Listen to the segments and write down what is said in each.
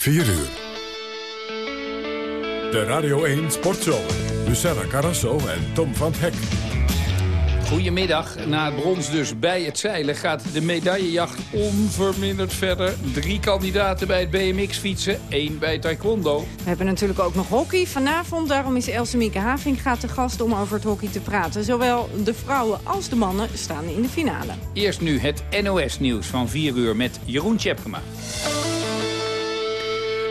4 uur. De Radio 1 Sportzomer. Lucella Carrasso en Tom van Hek. Goedemiddag. Na het brons dus bij het zeilen gaat de medaillejacht onverminderd verder. Drie kandidaten bij het BMX-fietsen, één bij taekwondo. We hebben natuurlijk ook nog hockey vanavond. Daarom is Else Mieke Having gaat te gast om over het hockey te praten. Zowel de vrouwen als de mannen staan in de finale. Eerst nu het NOS-nieuws van 4 uur met Jeroen Tjepkema.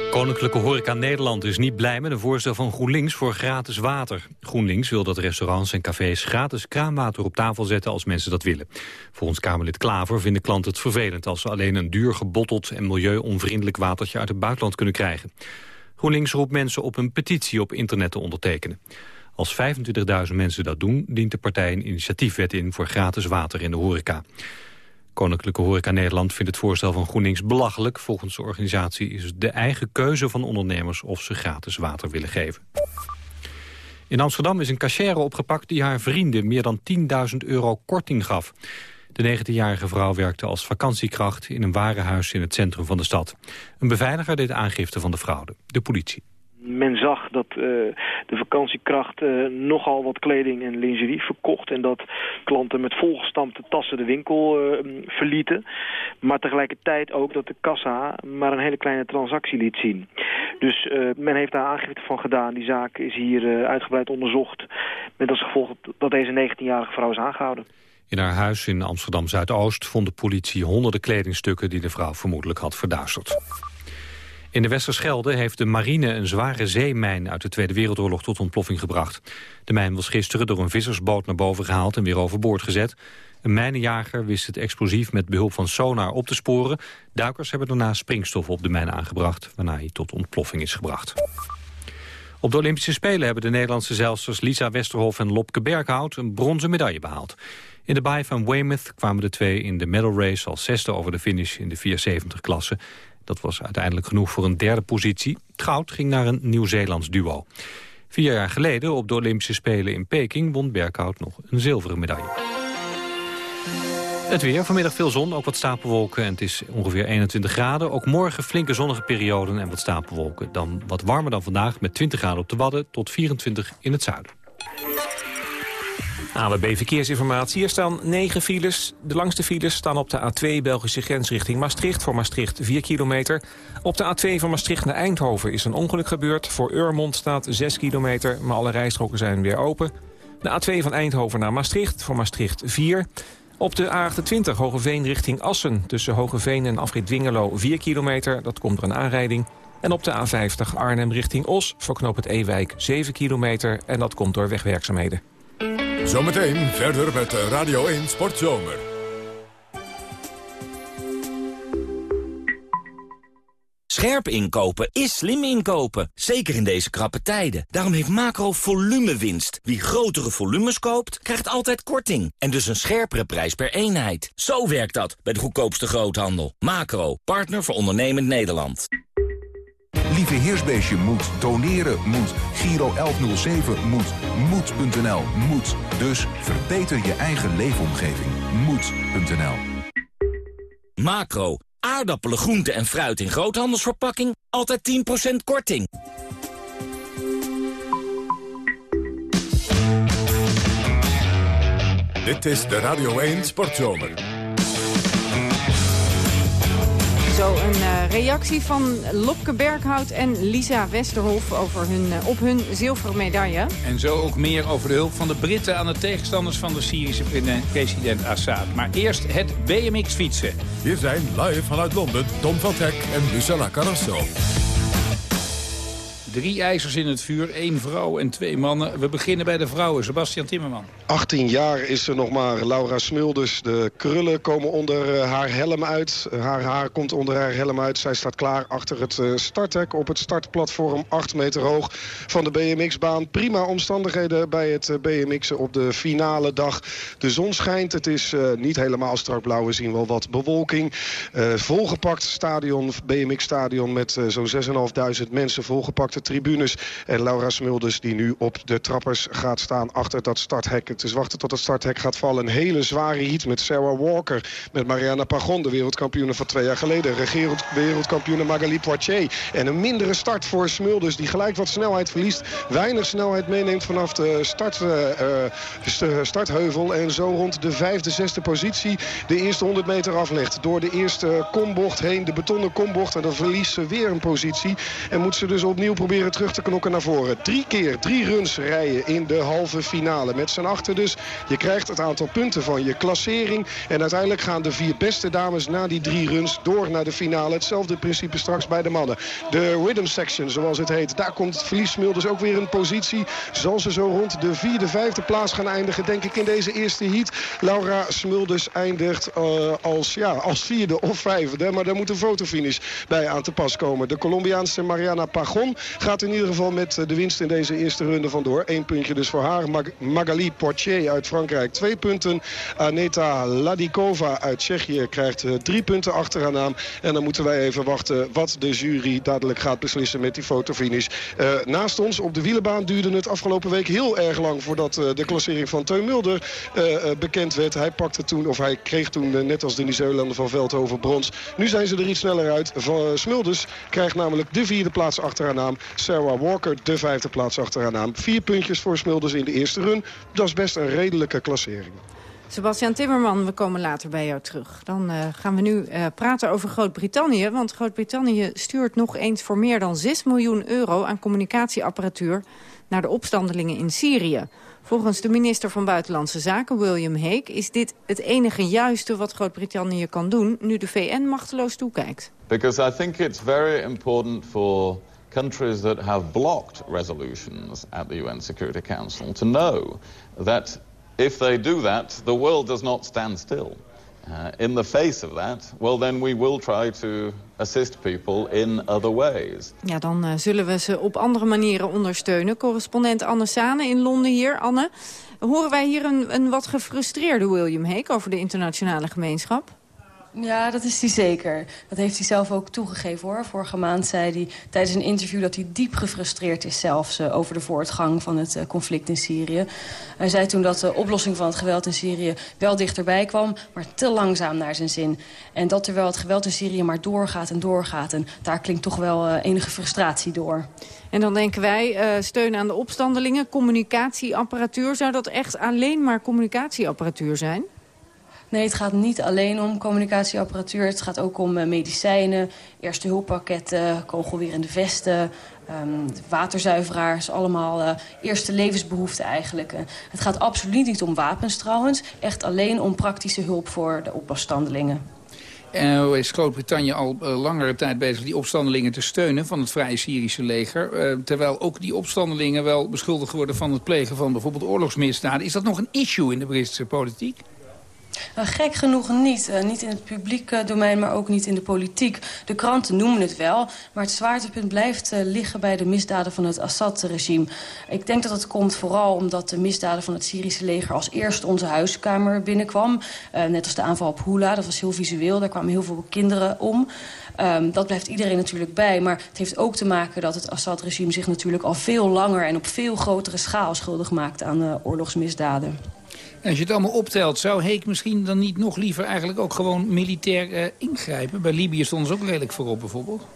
Koninklijke Horeca Nederland is niet blij met een voorstel van GroenLinks voor gratis water. GroenLinks wil dat restaurants en cafés gratis kraanwater op tafel zetten als mensen dat willen. Volgens Kamerlid Klaver vinden klanten het vervelend als ze alleen een duur gebotteld en milieuonvriendelijk watertje uit het buitenland kunnen krijgen. GroenLinks roept mensen op een petitie op internet te ondertekenen. Als 25.000 mensen dat doen, dient de partij een initiatiefwet in voor gratis water in de horeca. Koninklijke Horeca Nederland vindt het voorstel van GroenLinks belachelijk. Volgens de organisatie is het de eigen keuze van ondernemers of ze gratis water willen geven. In Amsterdam is een cachère opgepakt die haar vrienden meer dan 10.000 euro korting gaf. De 19-jarige vrouw werkte als vakantiekracht in een warenhuis in het centrum van de stad. Een beveiliger deed aangifte van de fraude. De politie men zag dat uh, de vakantiekracht uh, nogal wat kleding en lingerie verkocht... en dat klanten met volgestampte tassen de winkel uh, verlieten. Maar tegelijkertijd ook dat de kassa maar een hele kleine transactie liet zien. Dus men heeft daar aangifte van gedaan. Die zaak is hier uitgebreid onderzocht... met als gevolg dat deze 19-jarige vrouw is aangehouden. In haar huis in Amsterdam-Zuidoost vond de politie honderden kledingstukken... die de vrouw vermoedelijk had verduisterd. In de Westerschelde heeft de marine een zware zeemijn uit de Tweede Wereldoorlog tot ontploffing gebracht. De mijn was gisteren door een vissersboot naar boven gehaald en weer overboord gezet. Een mijnenjager wist het explosief met behulp van sonar op te sporen. Duikers hebben daarna springstof op de mijn aangebracht, waarna hij tot ontploffing is gebracht. Op de Olympische Spelen hebben de Nederlandse zeilsters Lisa Westerhof en Lopke Berghout een bronzen medaille behaald. In de baai van Weymouth kwamen de twee in de medal race als zesde over de finish in de 470-klasse. Dat was uiteindelijk genoeg voor een derde positie. Het goud ging naar een Nieuw-Zeelands duo. Vier jaar geleden, op de Olympische Spelen in Peking... won Berghout nog een zilveren medaille. Het weer, vanmiddag veel zon, ook wat stapelwolken en het is ongeveer 21 graden. Ook morgen flinke zonnige perioden en wat stapelwolken. Dan wat warmer dan vandaag met 20 graden op de Wadden tot 24 in het zuiden. AWB Verkeersinformatie. Hier staan 9 files. De langste files staan op de A2 Belgische grens richting Maastricht. Voor Maastricht 4 kilometer. Op de A2 van Maastricht naar Eindhoven is een ongeluk gebeurd. Voor Urmond staat 6 kilometer, maar alle rijstroken zijn weer open. De A2 van Eindhoven naar Maastricht. Voor Maastricht 4. Op de A28 Hogeveen richting Assen. Tussen Hogeveen en Afrit Dwingelo 4 kilometer. Dat komt door een aanrijding. En op de A50 Arnhem richting Os. Voor knoop het Ewijk 7 kilometer. En dat komt door wegwerkzaamheden. Zometeen verder met Radio 1 Sportzomer. Scherp inkopen is slim inkopen, zeker in deze krappe tijden. Daarom heeft Macro winst. Wie grotere volumes koopt, krijgt altijd korting. En dus een scherpere prijs per eenheid. Zo werkt dat bij de goedkoopste groothandel. Macro, partner voor ondernemend Nederland. Lieve Heersbeestje moet, doneren moet, Giro 1107 moet, moed.nl moet. Dus verbeter je eigen leefomgeving. Moed.nl Macro, aardappelen, groenten en fruit in groothandelsverpakking. Altijd 10% korting. Dit is de Radio 1 Sportzomer. Zo een uh, reactie van Lopke Berghout en Lisa Westerhof over hun, uh, op hun zilveren medaille. En zo ook meer over de hulp van de Britten aan de tegenstanders van de Syrische president Assad. Maar eerst het BMX fietsen. Hier zijn live vanuit Londen Tom van Hek en Lucella Carrasso. Drie ijzers in het vuur, één vrouw en twee mannen. We beginnen bij de vrouwen. Sebastian Timmerman. 18 jaar is ze nog maar, Laura Smulders. De krullen komen onder eh, haar helm uit. Haar haar komt onder haar helm uit. Zij staat klaar achter het eh, starthek op het startplatform 8 meter hoog van de BMX-baan. Prima omstandigheden bij het eh, BMX'en op de finale dag. De zon schijnt. Het is niet helemaal strak blauw. We zien wel wat bewolking. volgepakt stadion, BMX-stadion met zo'n 6.500 mensen. Volgepakt tribunes. En Laura Smulders die nu op de trappers gaat staan achter dat starthek. Het is wachten tot het starthek gaat vallen. Een hele zware heat met Sarah Walker. Met Mariana Pagon, de wereldkampioene van twee jaar geleden. Regerend wereldkampioene Magali Poitier. En een mindere start voor Smulders die gelijk wat snelheid verliest. Weinig snelheid meeneemt vanaf de start, uh, startheuvel. En zo rond de vijfde, zesde positie de eerste 100 meter aflegt. Door de eerste kombocht heen, de betonnen kombocht. En dan verliest ze weer een positie. En moet ze dus opnieuw proberen terug te knokken naar voren. Drie keer, drie runs rijden in de halve finale. Met z'n achter dus. Je krijgt het aantal punten van je klassering. En uiteindelijk gaan de vier beste dames na die drie runs door naar de finale. Hetzelfde principe straks bij de mannen. De rhythm section, zoals het heet. Daar komt Verlies Smulders ook weer een positie. Zal ze zo rond de vierde, vijfde plaats gaan eindigen, denk ik, in deze eerste heat. Laura Smulders eindigt uh, als, ja, als vierde of vijfde. Maar daar moet een fotofinish bij aan te pas komen. De Colombiaanse Mariana Pagon gaat in ieder geval met de winst in deze eerste runde vandoor. Eén puntje dus voor haar. Mag Magali Portier uit Frankrijk twee punten. Aneta Ladikova uit Tsjechië krijgt uh, drie punten achter haar naam. En dan moeten wij even wachten wat de jury dadelijk gaat beslissen met die fotofinish. Uh, naast ons op de wielenbaan duurde het afgelopen week heel erg lang... voordat de klassering van Teun Mulder bekend werd. Hij pakte toen, of hij kreeg toen, net als de Nieuw-Zeelander van Veldhoven, brons. Nu zijn ze er iets sneller uit. Van, Smulders krijgt namelijk de vierde plaats achter haar naam. Sarah Walker de vijfde plaats achter haar naam. Vier puntjes voor Smulders in de eerste run. Dat is best een redelijke klassering. Sebastian Timmerman, we komen later bij jou terug. Dan uh, gaan we nu uh, praten over Groot-Brittannië. Want Groot-Brittannië stuurt nog eens voor meer dan 6 miljoen euro aan communicatieapparatuur naar de opstandelingen in Syrië. Volgens de minister van Buitenlandse Zaken, William Hague... is dit het enige juiste wat Groot-Brittannië kan doen... nu de VN machteloos toekijkt. Because I think it's very important for countries that have blocked resolutions at the UN Security Council... to know that if they do that, the world does not stand still. Uh, in the face of that, well then we will try to assist people in other ways. Ja, dan uh, zullen we ze op andere manieren ondersteunen. Correspondent Anne Sane in Londen hier. Anne, horen wij hier een, een wat gefrustreerde William Hague over de internationale gemeenschap? Ja, dat is hij zeker. Dat heeft hij zelf ook toegegeven hoor. Vorige maand zei hij tijdens een interview dat hij diep gefrustreerd is zelfs uh, over de voortgang van het uh, conflict in Syrië. Hij zei toen dat de oplossing van het geweld in Syrië wel dichterbij kwam, maar te langzaam naar zijn zin. En dat terwijl het geweld in Syrië maar doorgaat en doorgaat. En daar klinkt toch wel uh, enige frustratie door. En dan denken wij, steun aan de opstandelingen, communicatieapparatuur. Zou dat echt alleen maar communicatieapparatuur zijn? Nee, het gaat niet alleen om communicatieapparatuur. Het gaat ook om uh, medicijnen, eerste hulppakketten, kogelweer in de vesten... Um, waterzuiveraars, allemaal uh, eerste levensbehoeften eigenlijk. Uh, het gaat absoluut niet om wapens trouwens. Echt alleen om praktische hulp voor de opstandelingen. En is Groot-Brittannië al langere tijd bezig die opstandelingen te steunen van het Vrije Syrische leger. Terwijl ook die opstandelingen wel beschuldigd worden van het plegen van bijvoorbeeld oorlogsmisdaden. Is dat nog een issue in de Britse politiek? Uh, gek genoeg niet. Uh, niet in het publieke domein, maar ook niet in de politiek. De kranten noemen het wel, maar het zwaartepunt blijft uh, liggen bij de misdaden van het Assad-regime. Ik denk dat het komt vooral omdat de misdaden van het Syrische leger als eerst onze huiskamer binnenkwam. net als de aanval op Hula, dat was heel visueel, daar kwamen heel veel kinderen om. Um, dat blijft iedereen natuurlijk bij. Maar het heeft ook te maken dat het Assad-regime zich natuurlijk al veel langer... en op veel grotere schaal schuldig maakt aan oorlogsmisdaden. Als je het allemaal optelt, zou Heek misschien dan niet nog liever eigenlijk ook gewoon militair uh, ingrijpen? Bij Libië stonden ze ook redelijk voorop bijvoorbeeld.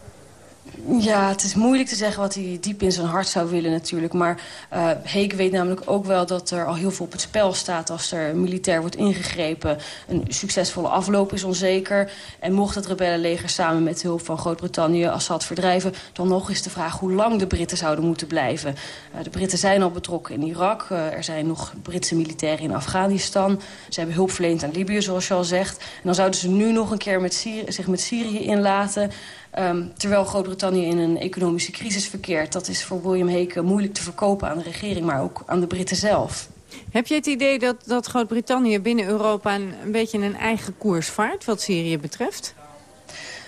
Ja, het is moeilijk te zeggen wat hij diep in zijn hart zou willen natuurlijk. Maar uh, Heek weet namelijk ook wel dat er al heel veel op het spel staat... als er militair wordt ingegrepen. Een succesvolle afloop is onzeker. En mocht het rebellenleger samen met hulp van Groot-Brittannië Assad verdrijven... dan nog is de vraag hoe lang de Britten zouden moeten blijven. Uh, de Britten zijn al betrokken in Irak. Uh, er zijn nog Britse militairen in Afghanistan. Ze hebben hulp verleend aan Libië, zoals je al zegt. En dan zouden ze nu nog een keer met zich met Syrië inlaten... Um, terwijl Groot-Brittannië in een economische crisis verkeert. Dat is voor William Hake moeilijk te verkopen aan de regering, maar ook aan de Britten zelf. Heb je het idee dat, dat Groot-Brittannië binnen Europa een, een beetje een eigen koers vaart wat Syrië betreft?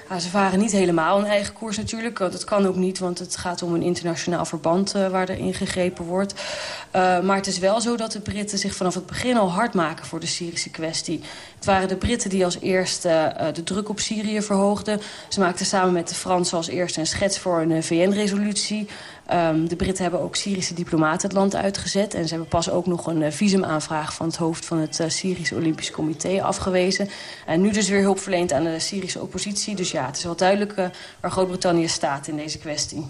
Ja, ze varen niet helemaal een eigen koers natuurlijk. Dat kan ook niet, want het gaat om een internationaal verband uh, waar er ingegrepen wordt. Uh, maar het is wel zo dat de Britten zich vanaf het begin al hard maken voor de Syrische kwestie. Het waren de Britten die als eerste uh, de druk op Syrië verhoogden. Ze maakten samen met de Fransen als eerste een schets voor een VN-resolutie. Um, de Britten hebben ook Syrische diplomaten het land uitgezet. En ze hebben pas ook nog een uh, visumaanvraag van het hoofd van het uh, Syrische Olympisch Comité afgewezen. En nu dus weer hulp verleend aan de Syrische oppositie. Dus ja, het is wel duidelijk uh, waar Groot-Brittannië staat in deze kwestie.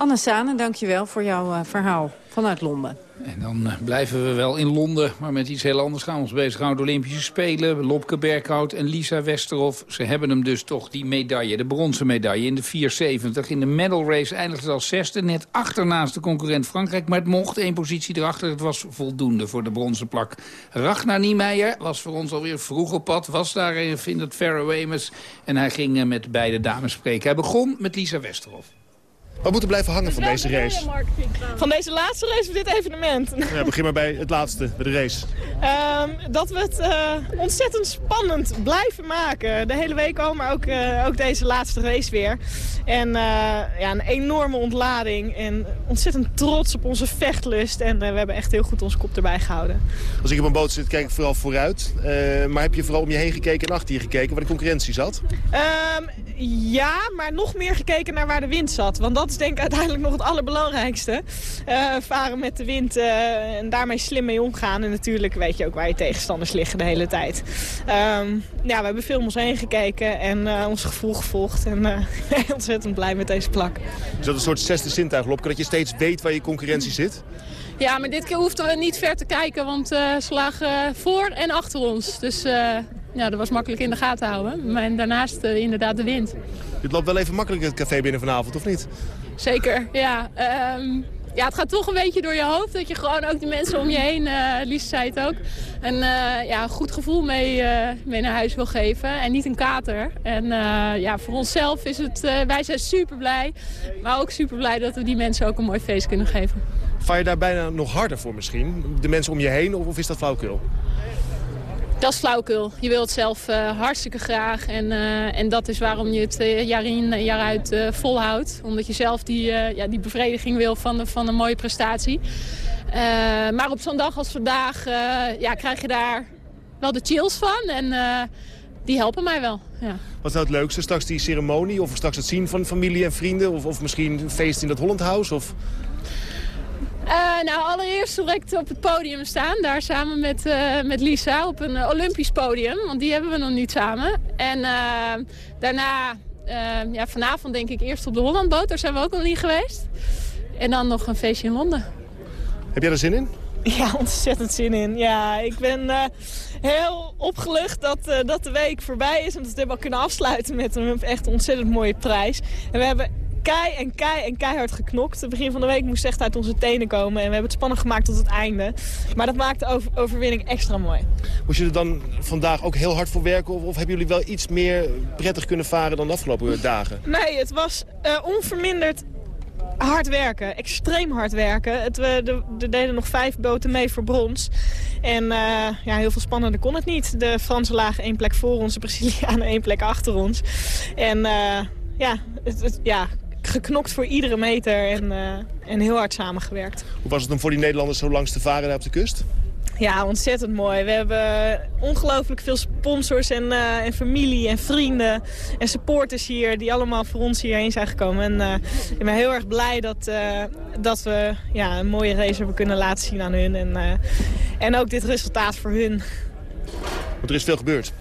Anne Sane, dankjewel voor jouw verhaal vanuit Londen. En dan uh, blijven we wel in Londen, maar met iets heel anders gaan we ons bezighouden. Olympische Spelen, Lopke Berghout en Lisa Westerhof. Ze hebben hem dus toch, die medaille, de bronzen medaille in de 470. In de medal race eindigde ze als zesde, net achternaast de concurrent Frankrijk. Maar het mocht, één positie erachter, het was voldoende voor de bronzen plak. Ragnar Niemeyer was voor ons alweer vroeg op pad, was daar in het Faroe. En hij ging uh, met beide dames spreken. Hij begon met Lisa Westerhof. Wat moet er blijven hangen van deze race? Van deze laatste race van dit evenement? Ja, begin maar bij het laatste, bij de race. Um, dat we het uh, ontzettend spannend blijven maken. De hele week al, maar ook, uh, ook deze laatste race weer. En uh, ja, een enorme ontlading en ontzettend trots op onze vechtlust. En we hebben echt heel goed onze kop erbij gehouden. Als ik op een boot zit, kijk ik vooral vooruit. maar heb je vooral om je heen gekeken en achter je gekeken waar de concurrentie zat? Um, ja, maar nog meer gekeken naar waar de wind zat. Want dat is denk ik uiteindelijk nog het allerbelangrijkste. Uh, varen met de wind uh, en daarmee slim mee omgaan. En natuurlijk weet je ook waar je tegenstanders liggen de hele tijd. Um, ja, we hebben veel om ons heen gekeken en uh, ons gevoel gevolgd. En ontzettend blij met deze plak. Is dat een soort zesde zintuig, Lopke? Dat je steeds weet waar je concurrentie zit? Ja, maar dit keer hoefden we niet ver te kijken, want ze lagen voor en achter ons. Dus ja, dat was makkelijk in de gaten houden. Maar daarnaast uh, inderdaad de wind. Dit loopt wel even makkelijk het café binnen vanavond, of niet? Zeker, ja. Um, ja, het gaat toch een beetje door je hoofd. Dat je gewoon ook die mensen om je heen, uh, Lies zei het ook, een uh, ja, goed gevoel mee, mee naar huis wil geven. En niet een kater. En ja, voor onszelf is het, wij zijn super blij. Maar ook super blij dat we die mensen ook een mooi feest kunnen geven. Vaar je daar bijna nog harder voor misschien? De mensen om je heen, of, of is dat flauwkul? Dat is flauwkul. Je wilt het zelf uh, hartstikke graag. En, uh, en dat is waarom je het uh, jaar in jaar uit volhoudt. Omdat je zelf die, ja, die bevrediging wil van, van een mooie prestatie. maar op zo'n dag als vandaag ja, krijg je daar wel de chills van. En die helpen mij wel. Ja. Wat is nou het leukste? Straks die ceremonie? Of straks het zien van familie en vrienden? Of, of misschien een feest in dat Holland House? Of... Uh, nou, allereerst direct op het podium staan. Daar samen met, uh, met Lisa op een uh, Olympisch podium. Want die hebben we nog niet samen. En daarna, ja, vanavond denk ik eerst op de Hollandboot. Daar zijn we ook nog niet geweest. En dan nog een feestje in Londen. Heb jij er zin in? Ja, ontzettend zin in. Ja, ik ben heel opgelucht dat, dat de week voorbij is. En dat we hebben kunnen afsluiten met een echt ontzettend mooie prijs. En we hebben kei en kei en keihard geknokt. Het begin van de week moest echt uit onze tenen komen. En we hebben het spannend gemaakt tot het einde. Maar dat maakt de over overwinning extra mooi. Moest je er dan vandaag ook heel hard voor werken? Of, of hebben jullie wel iets meer prettig kunnen varen dan de afgelopen dagen? Nee, het was uh, onverminderd hard werken. Extreem hard werken. Het, we, er deden nog vijf boten mee voor brons. En uh, ja, heel veel spannender kon het niet. De Fransen lagen één plek voor ons, de Brazilianen één plek achter ons. En uh, ja, het, het, ja, geknokt voor iedere meter en, uh, en heel hard samengewerkt. Hoe was het om voor die Nederlanders zo langs te varen daar op de kust? Ja, ontzettend mooi. We hebben ongelooflijk veel sponsors en, uh, en familie en vrienden en supporters hier... die allemaal voor ons hierheen zijn gekomen. En uh, ik ben heel erg blij dat, uh, dat we ja, een mooie race hebben kunnen laten zien aan hun. En, en ook dit resultaat voor hun. Want er is veel gebeurd.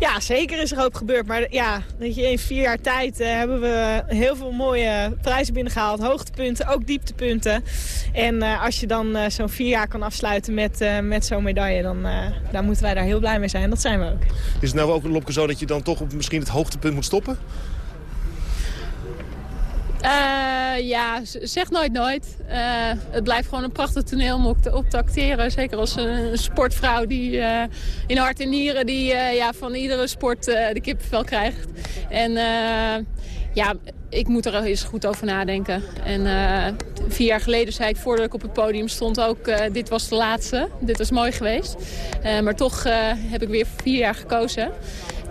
Ja, zeker is er hoop gebeurd. Maar ja, je, in vier jaar tijd uh, hebben we heel veel mooie prijzen binnengehaald. Hoogtepunten, ook dieptepunten. En uh, als je dan uh, zo'n vier jaar kan afsluiten met, met zo'n medaille... Dan, dan moeten wij daar heel blij mee zijn. Dat zijn we ook. Is het nou ook, Lopke, zo dat je dan toch op misschien het hoogtepunt moet stoppen? Uh, ja, zeg nooit nooit. Uh, het blijft gewoon een prachtig toneel om op te, acteren. Zeker als een, sportvrouw die uh, in hart en nieren die, ja, van iedere sport de kippenvel krijgt. En ja, ik moet er eens goed over nadenken. En vier jaar geleden zei ik voordat ik op het podium stond ook... dit was de laatste, dit was mooi geweest. maar toch heb ik weer vier jaar gekozen.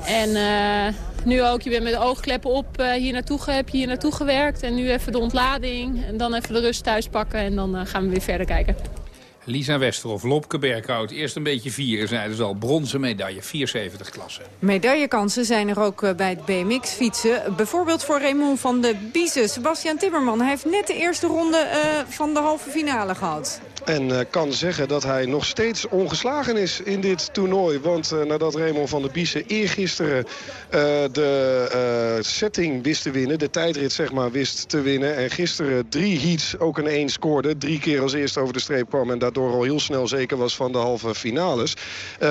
En nu ook, je bent met de oogkleppen op uh, hier naartoe, heb je hier naartoe gewerkt. En nu even de ontlading en dan even de rust thuis pakken en dan uh, gaan we weer verder kijken. Lisa Westerhof, Lopke Berghout. Eerst een beetje vieren, zeiden ze al. Bronzen medaille, 74 klasse. Medaillekansen zijn er ook eh, bij het BMX-fietsen. Bijvoorbeeld voor Raymond van de Biezen. Sebastian Timmerman hij heeft net de eerste ronde uh, van de halve finale gehad. En uh, kan zeggen dat hij nog steeds ongeslagen is in dit toernooi. Want uh, nadat Raymond van der Biezen eergisteren uh, de setting wist te winnen... de tijdrit zeg maar wist te winnen... en gisteren drie heats ook een 1 scoorde... drie keer als eerste over de streep kwam... en daardoor al heel snel zeker was van de halve finales...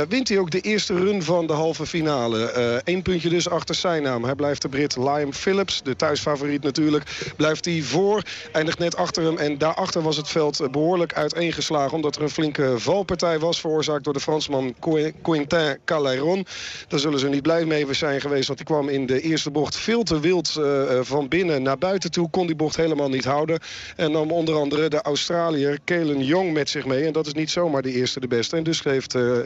wint hij ook de eerste run van de halve finale. Eén puntje dus achter zijn naam. Hij blijft de Brit Liam Phillips, de thuisfavoriet natuurlijk... blijft hij voor, eindigt net achter hem... en daarachter was het veld behoorlijk uiteen geslagen... omdat er een flinke valpartij was veroorzaakt door de Fransman Quentin Caleron. Daar zullen ze niet blij mee zijn geweest... want die kwam in de eerste bocht veel te wild uh, van binnen naar buiten toe. Kon die bocht helemaal niet houden. En nam onder andere de Australiër Kalen Young met zich mee. En dat is niet zomaar de eerste de beste. En dus heeft, uh,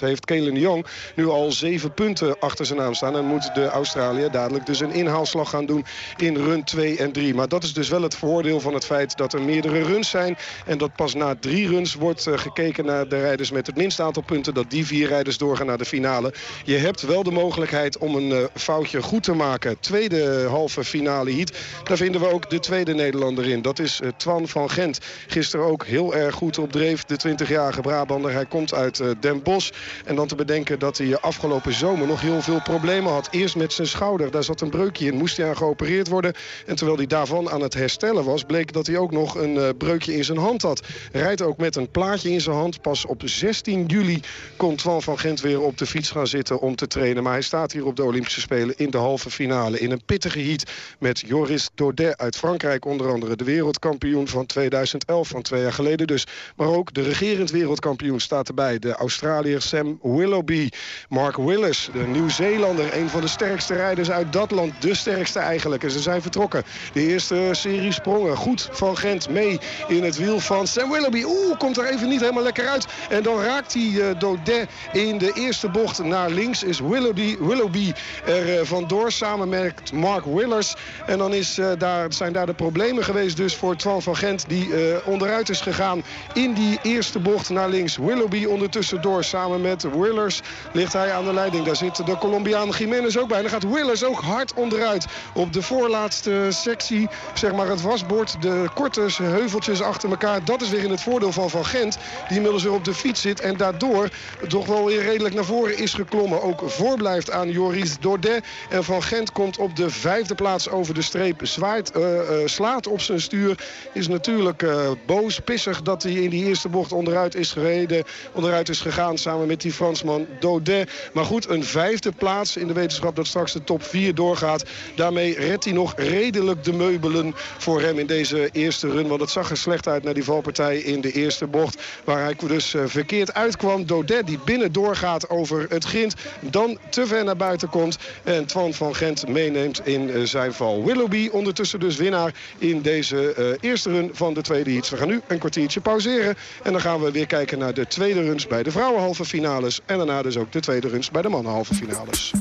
heeft Kalen Young nu al zeven punten achter zijn naam staan. En moet de Australiër dadelijk dus een inhaalslag gaan doen in run 2 en 3. Maar dat is dus wel het voordeel van het feit dat er meerdere runs zijn. En dat pas na drie runs wordt uh, gekeken naar de rijders met het minste aantal punten. Dat die vier rijders doorgaan naar de finale. Je hebt wel de mogelijkheid om een uh, foutje goed te maken. Tweede halve finale heat. Daar vinden we ook de tweede Nederlander in. Dat is uh, Twan van Gent. Gisteren ook heel erg goed op dreef. De 20-jarige Brabander. Hij komt uit Den Bosch. En dan te bedenken dat hij afgelopen zomer nog heel veel problemen had. Eerst met zijn schouder. Daar zat een breukje in. Moest hij aan geopereerd worden. En terwijl hij daarvan aan het herstellen was... bleek dat hij ook nog een breukje in zijn hand had rijdt ook met een plaatje in zijn hand. Pas op 16 juli komt Twan van Gent weer op de fiets gaan zitten om te trainen. Maar hij staat hier op de Olympische Spelen in de halve finale. In een pittige heat met Joris Daudet uit Frankrijk. Onder andere de wereldkampioen van 2011, van twee jaar geleden dus. Maar ook de regerend wereldkampioen staat erbij. De Australiër Sam Willoughby. Mark Willis, de Nieuw-Zeelander. Een van de sterkste rijders uit dat land. De sterkste eigenlijk. En ze zijn vertrokken. De eerste serie sprongen. Goed van Gent mee in het wiel van Sam Willoughby. Oeh, komt er even niet helemaal lekker uit. En dan raakt hij uh, in de eerste bocht naar links. Is Willoughby, Willoughby er uh, vandoor samen met Mark Willers. En dan is, uh, daar, zijn daar de problemen geweest dus voor Twan van Gent. Die onderuit is gegaan in die eerste bocht naar links. Willoughby ondertussen door samen met Willers ligt hij aan de leiding. Daar zit de Colombiaan Jiménez ook bij. Dan gaat Willers ook hard onderuit op de voorlaatste sectie. Zeg maar het wasbord, de korte heuveltjes achter elkaar. Dat is weer in het voordeel van Van Gent. Die inmiddels weer op de fiets zit. En daardoor toch wel weer redelijk naar voren is geklommen. Ook voorblijft aan Joris Dordet. En Van Gent komt op de vijfde plaats over de streep. Zwaait, uh, uh, slaat op zijn stuur. Is natuurlijk uh, boos, pissig dat hij in die eerste bocht onderuit is gereden. Onderuit is gegaan samen met die Fransman Daudet. Maar goed, een vijfde plaats in de wetenschap dat straks de top 4 doorgaat. Daarmee redt hij nog redelijk de meubelen voor hem in deze eerste run. Want het zag er slecht uit naar die valpartij in de eerste bocht. Waar hij dus eh, verkeerd uitkwam. Dodet die binnen doorgaat over het grind. Dan te ver naar buiten komt. En Twan van Gent meeneemt in eh, zijn val. Willoughby ondertussen dus winnaar in deze uh, eerste run van de tweede heats. We gaan nu een kwartiertje pauzeren. En dan gaan we weer kijken naar de tweede runs bij de vrouwenhalve finales. En daarna dus ook de tweede runs bij de mannenhalve finales.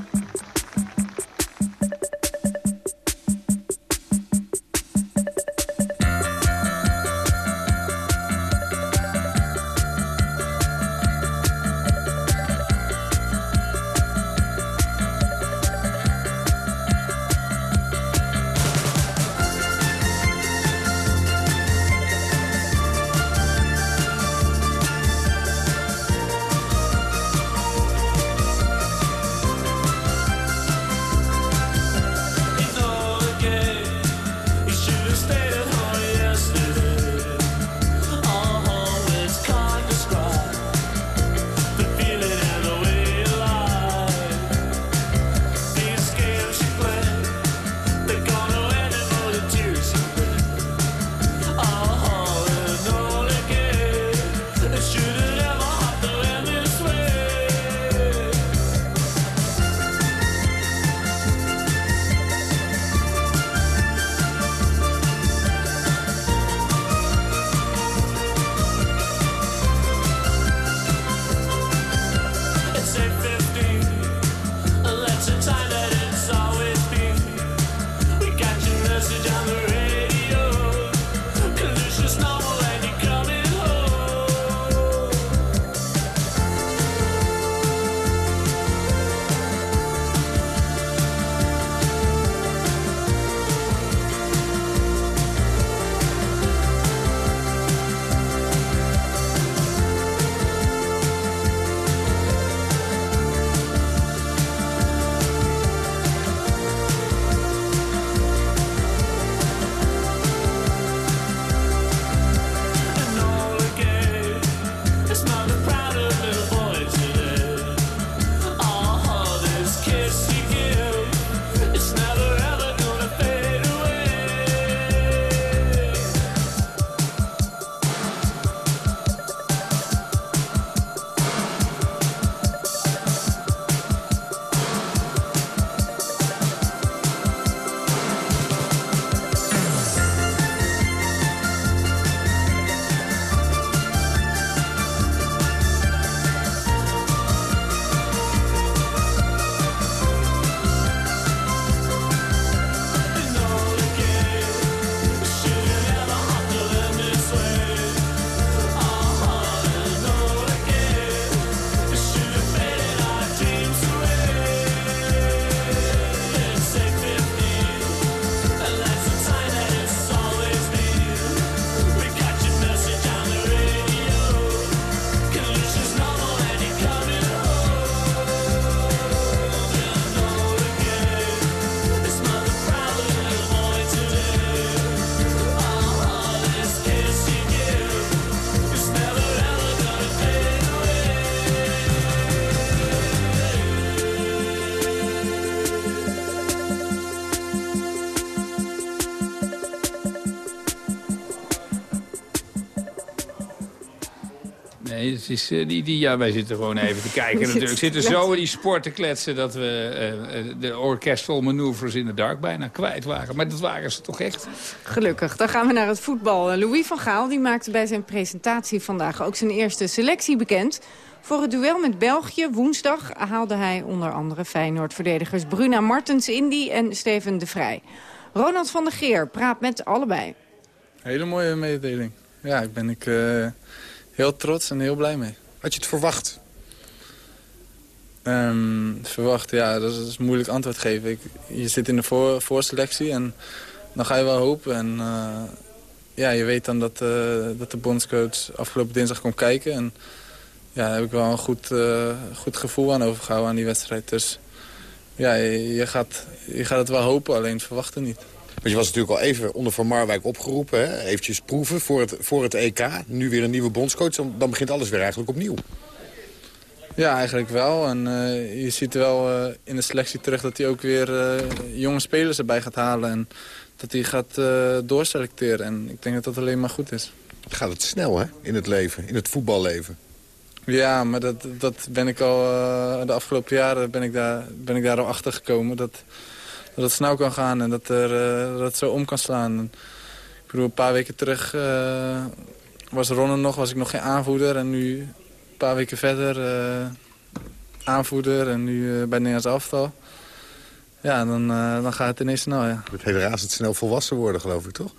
Het is, uh, die, die, ja, wij zitten gewoon even te kijken natuurlijk. We zitten zo in die sport te kletsen dat we uh, de orchestral manoeuvres in de dark bijna kwijt waren. Maar dat waren ze toch echt. Gelukkig. Dan gaan we naar het voetbal. Louis van Gaal die maakte bij zijn presentatie vandaag ook zijn eerste selectie bekend. Voor het duel met België woensdag haalde hij onder andere Feyenoord-verdedigers Bruna Martens-Indy en Steven de Vrij. Ronald van der Geer praat met allebei. Hele mooie mededeling. Ja, ik ben ik uh, heel trots en heel blij mee. Had je het verwacht? Um, verwacht, ja, dat is, een moeilijk antwoord geven. Ik, je zit in de voor, voorselectie en dan ga je wel hopen. En uh, ja, je weet dan dat, uh, dat de bondscoach afgelopen dinsdag komt kijken. En ja, daar heb ik wel een goed, goed gevoel aan overgehouden aan die wedstrijd. Dus ja, je, je, gaat, je gaat het wel hopen, alleen verwachten niet. Want je was natuurlijk al even onder Van Marwijk opgeroepen. Hè? Eventjes proeven voor het, voor het EK. Nu weer een nieuwe bondscoach. Dan begint alles weer eigenlijk opnieuw. Ja, eigenlijk wel. En uh, je ziet wel uh, in de selectie terug dat hij ook weer uh, jonge spelers erbij gaat halen. En dat hij gaat doorselecteren. En ik denk dat dat alleen maar goed is. Gaat het snel, hè? In het leven, in het voetballeven. Ja, maar dat, dat ben ik al de afgelopen jaren ben ik daar, ben ik daar al achter gekomen. Dat, dat het snel kan gaan en dat, er, dat het zo om kan slaan. ik bedoel, een paar weken terug was Ronne nog, was ik nog geen aanvoerder. En nu, een paar weken verder, aanvoerder en nu bij het Nederlands aftal. Ja, dan, dan gaat het ineens snel, ja. Het hele razendsnel volwassen worden, geloof ik, toch?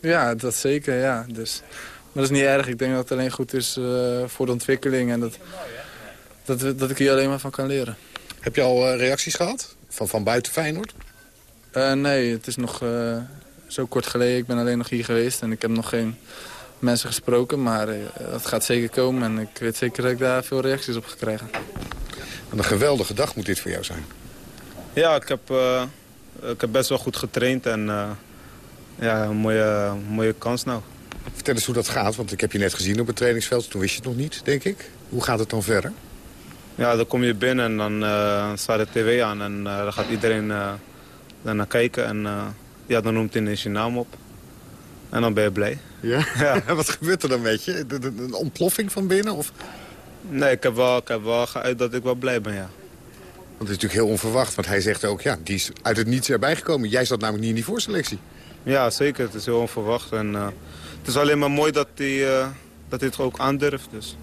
Ja, dat zeker, ja. Dus, maar dat is niet erg. Ik denk dat het alleen goed is uh, voor de ontwikkeling. En dat, dat, dat ik hier alleen maar van kan leren. Heb je al uh, reacties gehad? Van, van buiten Feyenoord? Uh, nee, het is nog zo kort geleden. Ik ben alleen nog hier geweest. En ik heb nog geen mensen gesproken. Maar dat gaat zeker komen. En ik weet zeker dat ik daar veel reacties op ga krijgen. En een geweldige dag moet dit voor jou zijn. Ja, ik heb, ik heb best wel goed getraind. En ja, een mooie, mooie kans nou. Vertel eens hoe dat gaat, want ik heb je net gezien op het trainingsveld. Toen wist je het nog niet, denk ik. Hoe gaat het dan verder? Ja, dan kom je binnen en dan uh, staat de tv aan. En uh, dan gaat iedereen uh, naar kijken. En ja, dan noemt hij ineens je naam op. En dan ben je blij. Ja? ja. Wat gebeurt er dan met je? Een ontploffing van binnen? Of? Nee, ik heb, wel, ik heb wel geuit dat ik wel blij ben, ja. Want het is natuurlijk heel onverwacht. Want hij zegt ook, ja, die is uit het niets erbij gekomen. Jij zat namelijk niet in die voorselectie. Ja, zeker. Het is heel onverwacht. En, uh, het is alleen maar mooi dat hij, uh, dat hij het ook aandurft. Dus.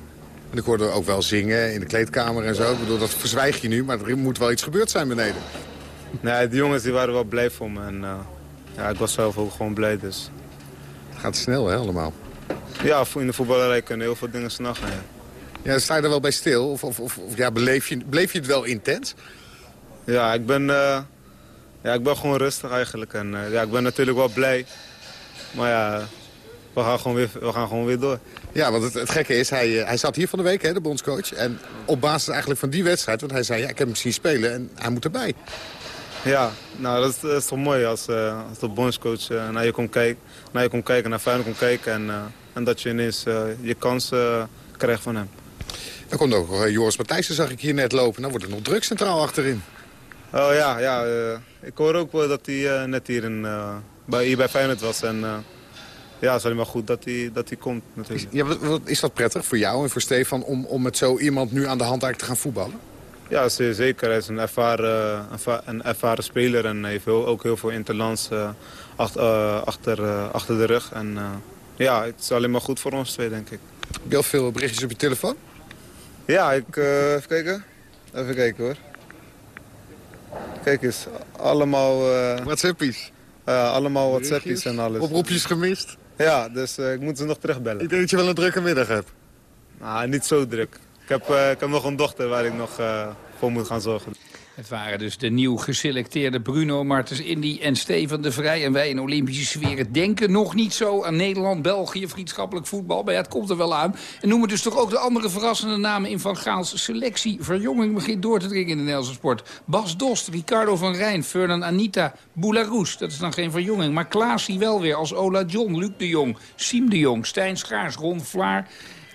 En ik hoorde ook wel zingen in de kleedkamer en zo. Ik bedoel, dat verzwijg je nu, maar er moet wel iets gebeurd zijn beneden. Nee, de jongens die waren wel blij voor me. En uh, ja, ik was zelf ook gewoon blij. Dus. Het gaat snel, hè, allemaal? Ja, in de voetballerij kunnen heel veel dingen snel gaan, ja. Ja, sta je er wel bij stil? Of, of, of, ja, beleef je, beleef je het wel intens? Ja, ik ben... Ja, ik ben gewoon rustig eigenlijk. En uh, ja, ik ben natuurlijk wel blij. Maar ja, we gaan gewoon weer, we gaan gewoon weer door. Ja, want het, het gekke is, hij, hij zat hier van de week, hè, de bondscoach. En op basis eigenlijk van die wedstrijd, want hij zei, ja, ik heb hem zien spelen en hij moet erbij. Ja, nou, dat is, dat is toch mooi als, uh, als de bondscoach uh, naar je komt kijken, naar je komt kijken, naar Feyenoord komt kijken. En, uh, en dat je ineens je kans krijgt van hem. Dan komt ook Joris Matthijssen, zag ik hier net lopen. Dan wordt het nog druk centraal achterin. Oh ja, ja ik hoor ook wel dat hij net hier, in, bij, hier bij Feyenoord was. En ja, het is alleen maar goed dat hij, dat hij komt natuurlijk. Ja, wat, wat, is dat prettig voor jou en voor Stefan om, om met zo iemand nu aan de hand eigenlijk te gaan voetballen? Ja, zeker. Hij is een ervaren, een ervaren speler en heeft ook heel veel interlands uh, achter, uh, achter, uh, achter de rug. En ja, het is alleen maar goed voor ons twee, denk ik. Heb je al veel berichtjes op je telefoon? Ja, ik, even kijken. Even kijken hoor. Kijk eens, allemaal... WhatsAppies? allemaal WhatsAppies en alles. Oproepjes gemist? Ja, dus ik moet ze nog terugbellen. Ik denk dat je wel een drukke middag hebt. Nou, niet zo druk. Ik heb, uh, ik heb nog een dochter waar ik nog uh, voor moet gaan zorgen. Het waren dus de nieuw geselecteerde Bruno Martens Indy en Steven de Vrij. En wij in Olympische sferen denken nog niet zo aan Nederland, België, vriendschappelijk voetbal. Maar ja, het komt er wel aan. En noemen dus toch ook de andere verrassende namen in Van Gaals selectie. Verjonging begint door te dringen in de Nederlandse sport. Bas Dost, Ricardo van Rijn, Fernand Anita, Boularus. Dat is dan geen verjonging. Maar Klaasie wel weer als Ola John, Luc de Jong, Siem de Jong, Stijn Schaars, Ron Vlaar...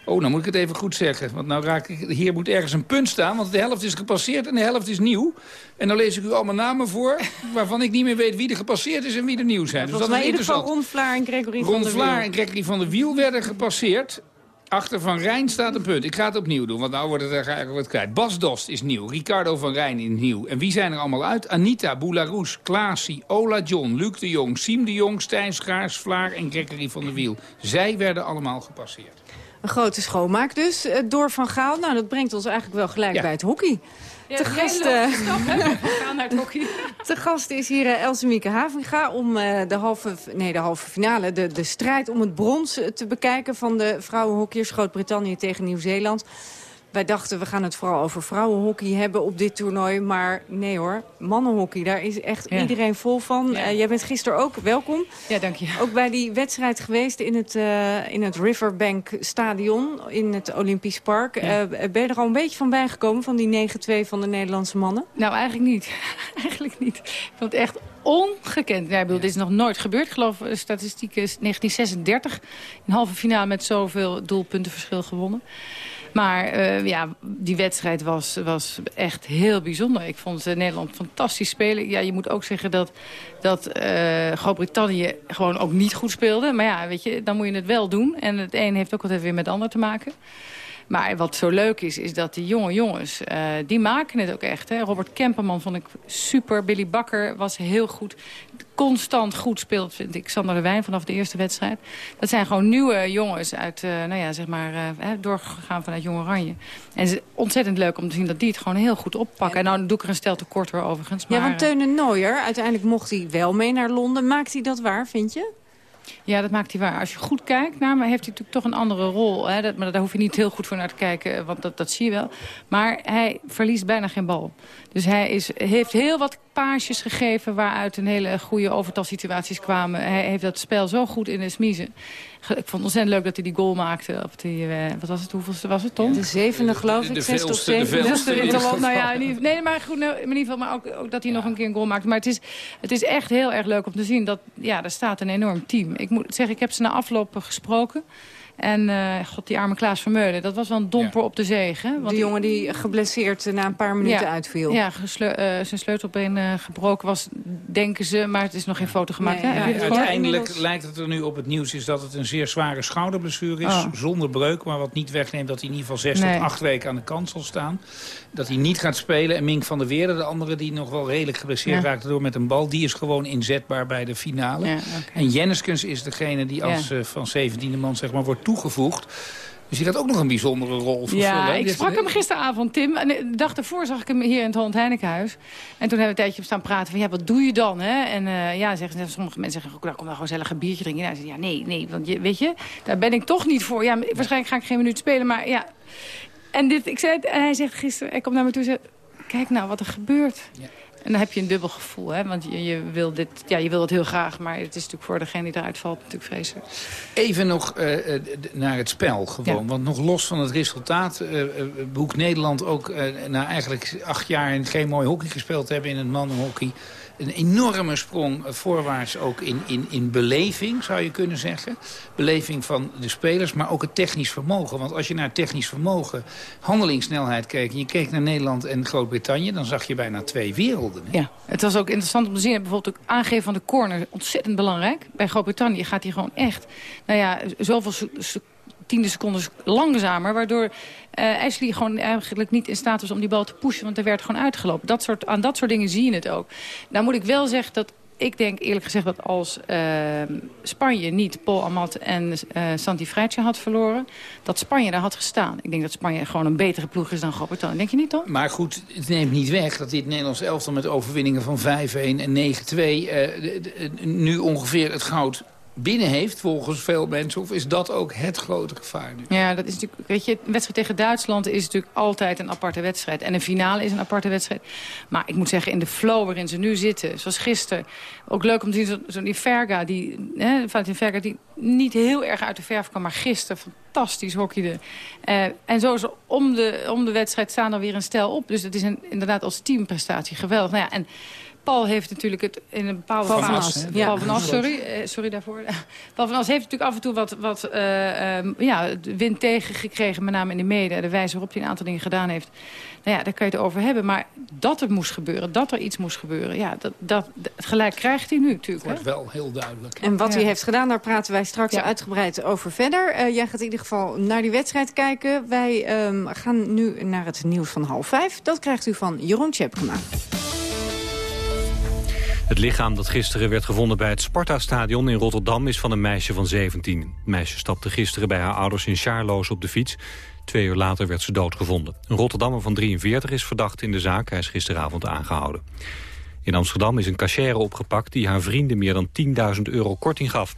Oh, nou moet ik het even goed zeggen. Want nou raak ik, hier moet ergens een punt staan. Want de helft is gepasseerd en de helft is nieuw. En dan lees ik u allemaal namen voor... waarvan ik niet meer weet wie er gepasseerd is en wie er nieuw zijn. dus dat is in ieder geval Ron Vlaar en Gregory Ron van der Wiel. Vlaar en Gregory van der Wiel werden gepasseerd. Achter Van Rijn staat een punt. Ik ga het opnieuw doen, want nou wordt het eigenlijk wat kwijt. Bas Dost is nieuw. Ricardo van Rijn is nieuw. En wie zijn er allemaal uit? Anita, Boularoes, Klaasie, Ola John, Luc de Jong... Siem de Jong, Stijn Schaars, Vlaar en Gregory van der Wiel. Zij werden allemaal gepasseerd. Een grote schoonmaak dus eh, door Van Gaal. Nou, dat brengt ons eigenlijk wel gelijk Ja. bij het hockey. Ja, te, gast, eh, naar het hockey. te gast is hier uh, Else Mieke Havinga om eh, de, halve, nee, de halve finale, de, de strijd om het brons eh, te bekijken van de vrouwenhockeyers Groot-Brittannië tegen Nieuw-Zeeland. Wij dachten, we gaan het vooral over vrouwenhockey hebben op dit toernooi. Maar nee hoor, mannenhockey, daar is echt Ja. iedereen vol van. Ja. Eh, jij bent gisteren ook, welkom. Ja, dank je. Ook bij die wedstrijd geweest in het, eh, in het Riverbank Stadion in het Olympisch Park. Ja. Eh, ben je er al een beetje van bijgekomen van die 9-2 van de Nederlandse mannen? Nou, eigenlijk niet. eigenlijk niet. Ik vond het echt ongekend. Ja, ik bedoel, dit is nog nooit gebeurd. Geloof, statistiek is 1936. Een halve finale met zoveel doelpuntenverschil gewonnen. Maar eh, ja, die wedstrijd was, was echt heel bijzonder. Ik vond eh, Nederland fantastisch spelen. Ja, je moet ook zeggen dat, dat eh, Groot-Brittannië gewoon ook niet goed speelde. Maar ja, weet je, dan moet je het wel doen. En het een heeft ook altijd weer met het ander te maken. Maar wat zo leuk is, is dat die jonge jongens, eh, die maken het ook echt. Hè? Robert Kemperman vond ik super. Billy Bakker was heel goed. Constant goed speelt, vind ik, Sander de Wijn vanaf de eerste wedstrijd. Dat zijn gewoon nieuwe jongens uit, eh, nou ja, zeg maar, eh, doorgegaan vanuit Jong Oranje. En het is ontzettend leuk om te zien dat die het gewoon heel goed oppakken. En nou doe ik er een stel tekort hoor, overigens. Ja, Maar, want Teun en Nooier, uiteindelijk mocht hij wel mee naar Londen. Maakt hij dat waar, vind je? Ja, dat maakt hij waar. Als je goed kijkt naar hem, heeft hij natuurlijk toch een andere rol. Hè? Maar daar hoef je niet heel goed voor naar te kijken, want dat, dat zie je wel. Maar hij verliest bijna geen bal. Dus hij is, heeft heel wat paasjes gegeven waaruit een hele goede overtalsituaties kwamen. Hij heeft dat spel zo goed in de smiezen. Ik vond het ontzettend leuk dat hij die goal maakte. Op die, eh, wat was het? Hoeveelste was het, Tom? De zevende, geloof de ik. Zesde of veelste, de zevende. veelste. De Interland, nou ja, in ieder- nee, maar goed, nou, in ieder geval, maar ook, ook dat hij nog een keer een goal maakt. Maar het is, het is echt heel erg leuk om te zien dat, ja, er staat een enorm team. Ik moet zeggen, ik heb ze na afloop gesproken. En, eh, god, die arme Klaas Vermeulen, dat was wel een domper op de zege. hè, Want De jongen die geblesseerd na een paar minuten Ja. uitviel. Ja, eh, zijn sleutelbeen eh, gebroken was, denken ze, maar het is nog geen foto gemaakt. Nee, hè? ja? Uiteindelijk inmiddels- lijkt het er nu op het nieuws is dat het een zeer zware schouderblessure is. Oh. Zonder breuk, maar wat niet wegneemt dat hij in ieder geval zes Nee. tot acht weken aan de kant zal staan. Dat hij niet gaat spelen. En Mink van der Weerde, de andere die nog wel redelijk geblesseerd Ja. raakte door met een bal. Die is gewoon inzetbaar bij de finale. En Jenniskens is degene die als Ja. van 17e man zeg maar, wordt toegevoegd. Dus die gaat ook nog een bijzondere rol vervullen. Ja, ik sprak hem gisteravond, Tim. En de dag daarvoor zag ik hem hier in het Holland Heinekenhuis. En toen hebben we een tijdje op staan praten van, ja, wat doe je dan? Hè? En eh, ja, zeggen, ze- sommige mensen zeggen, nou, kom dan gewoon gezellig een biertje drinken. Nou, ja, nee, nee, want je, weet je, daar ben ik toch niet voor. Ja, waarschijnlijk ga ik geen minuut spelen, maar ja. En, dit, ik zei, en hij zegt gisteren, hij komt naar me toe en zegt, kijk nou wat er gebeurt. En dan heb je een dubbel gevoel, hè? want je, je, wil dit, ja, je wil het heel graag, maar het is natuurlijk voor degene die eruit valt natuurlijk vreselijk. Even nog eh, eh, naar het spel gewoon. Ja. Want nog los van het resultaat boekt Nederland ook... eh, na eigenlijk acht jaar geen mooi hockey gespeeld te hebben in het mannenhockey... een enorme sprong voorwaarts ook in, in, in beleving, zou je kunnen zeggen. Beleving van de spelers, maar ook het technisch vermogen. Want als je naar technisch vermogen, handelingssnelheid keek... en je keek naar Nederland en Groot-Brittannië... dan zag je bijna twee werelden. hè? Ja, het was ook interessant om te zien. Bijvoorbeeld ook aangeven van de corner, ontzettend belangrijk. Bij Groot-Brittannië gaat hij gewoon echt, nou ja, zoveel se- se- tiende seconden langzamer. Waardoor eh Ashley gewoon eigenlijk niet in staat was om die bal te pushen. Want er werd gewoon uitgelopen. Dat soort, aan dat soort dingen zie je het ook. Nou moet ik wel zeggen dat ik denk eerlijk gezegd dat als eh, Spanje niet Paul Amat en eh Santi Freitje had verloren... dat Spanje daar had gestaan. Ik denk dat Spanje gewoon een betere ploeg is dan Groot-Brittannië. Denk je niet, Tom? Maar goed, het neemt niet weg dat dit Nederlands elftal met overwinningen van 5-1 en 9-2... eh, nu ongeveer het goud binnen heeft, volgens veel mensen. Of is dat ook het grote gevaar nu? Ja, dat is natuurlijk, weet je, een wedstrijd tegen Duitsland is natuurlijk altijd een aparte wedstrijd. En een finale is een aparte wedstrijd. Maar ik moet zeggen, in de flow waarin ze nu zitten, zoals gisteren. Ook leuk om te zien, zo'n zo die hè, Verga, die niet heel erg uit de verf kwam, maar gisteren fantastisch hockeyde. Eh, en zo is om de, om de wedstrijd staan er weer een stel op. Dus het is inderdaad als teamprestatie geweldig. Nou ja, en Paul heeft natuurlijk het in een bepaalde Paul van van As. As, Paul van As, sorry, eh, sorry daarvoor. Paul van As heeft natuurlijk af en toe wat, wat eh, eh, ja, de wind tegengekregen, met name in de mede. De wijze waarop hij een aantal dingen gedaan heeft. Nou ja, daar kan je het over hebben. Maar dat het moest gebeuren, dat er iets moest gebeuren... ja, dat, dat, het gelijk krijgt hij nu natuurlijk. wordt hè? wel heel duidelijk. En wat Ja. hij heeft gedaan, daar praten wij straks Ja. uitgebreid over verder. Eh, jij gaat in ieder geval naar die wedstrijd kijken. Wij ehm, gaan nu naar het nieuws van half vijf. Dat krijgt u van Jeroen Tjepkema. Het lichaam dat gisteren werd gevonden bij het Sparta-stadion in Rotterdam is van een meisje van 17. Het meisje stapte gisteren bij haar ouders in Sjaarloos op de fiets. Twee uur later werd ze doodgevonden. Een Rotterdammer van 43 is verdacht in de zaak. Hij is gisteravond aangehouden. In Amsterdam is een cachère opgepakt die haar vrienden meer dan 10.000 euro korting gaf.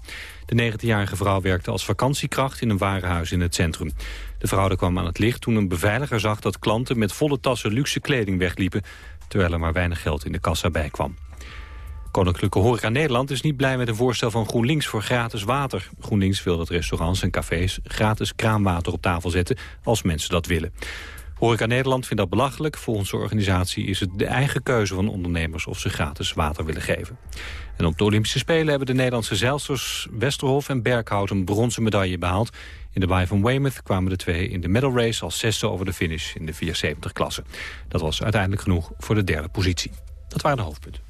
De 19-jarige vrouw werkte als vakantiekracht in een warenhuis in het centrum. De fraude kwam aan het licht toen een beveiliger zag dat klanten met volle tassen luxe kleding wegliepen, terwijl er maar weinig geld in de kassa bij kwam. Koninklijke Horeca Nederland is niet blij met een voorstel van GroenLinks voor gratis water. GroenLinks wil dat restaurants en cafés gratis kraanwater op tafel zetten als mensen dat willen. Horeca Nederland vindt dat belachelijk. Volgens de organisatie is het de eigen keuze van ondernemers of ze gratis water willen geven. En op de Olympische Spelen hebben de Nederlandse zeilsters Westerhof en Berghout een bronzen medaille behaald. In de baai van Weymouth kwamen de twee in de medal race als zesde over de finish in de 74-klasse. Dat was uiteindelijk genoeg voor de derde positie. Dat waren de hoofdpunten.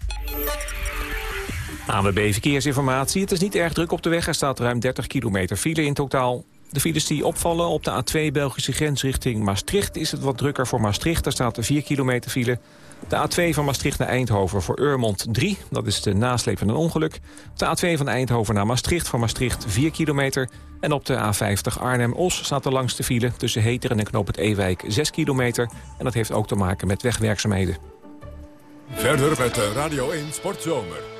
ANWB Verkeersinformatie. Het is niet erg druk op de weg. Er staat ruim 30 kilometer file in totaal. De files die opvallen op de A2 Belgische grens richting Maastricht... is het wat drukker voor Maastricht. Daar staat 4 kilometer file. De A2 van Maastricht naar Eindhoven voor Urmond 3. Dat is de nasleep van een ongeluk. De A2 van Eindhoven naar Maastricht voor Maastricht 4 kilometer. En op de A50 Arnhem-Os staat de langste file... tussen Heteren en Knoop het Ewijk 6 kilometer. En dat heeft ook te maken met wegwerkzaamheden. Verder met de Radio 1 Sportzomer.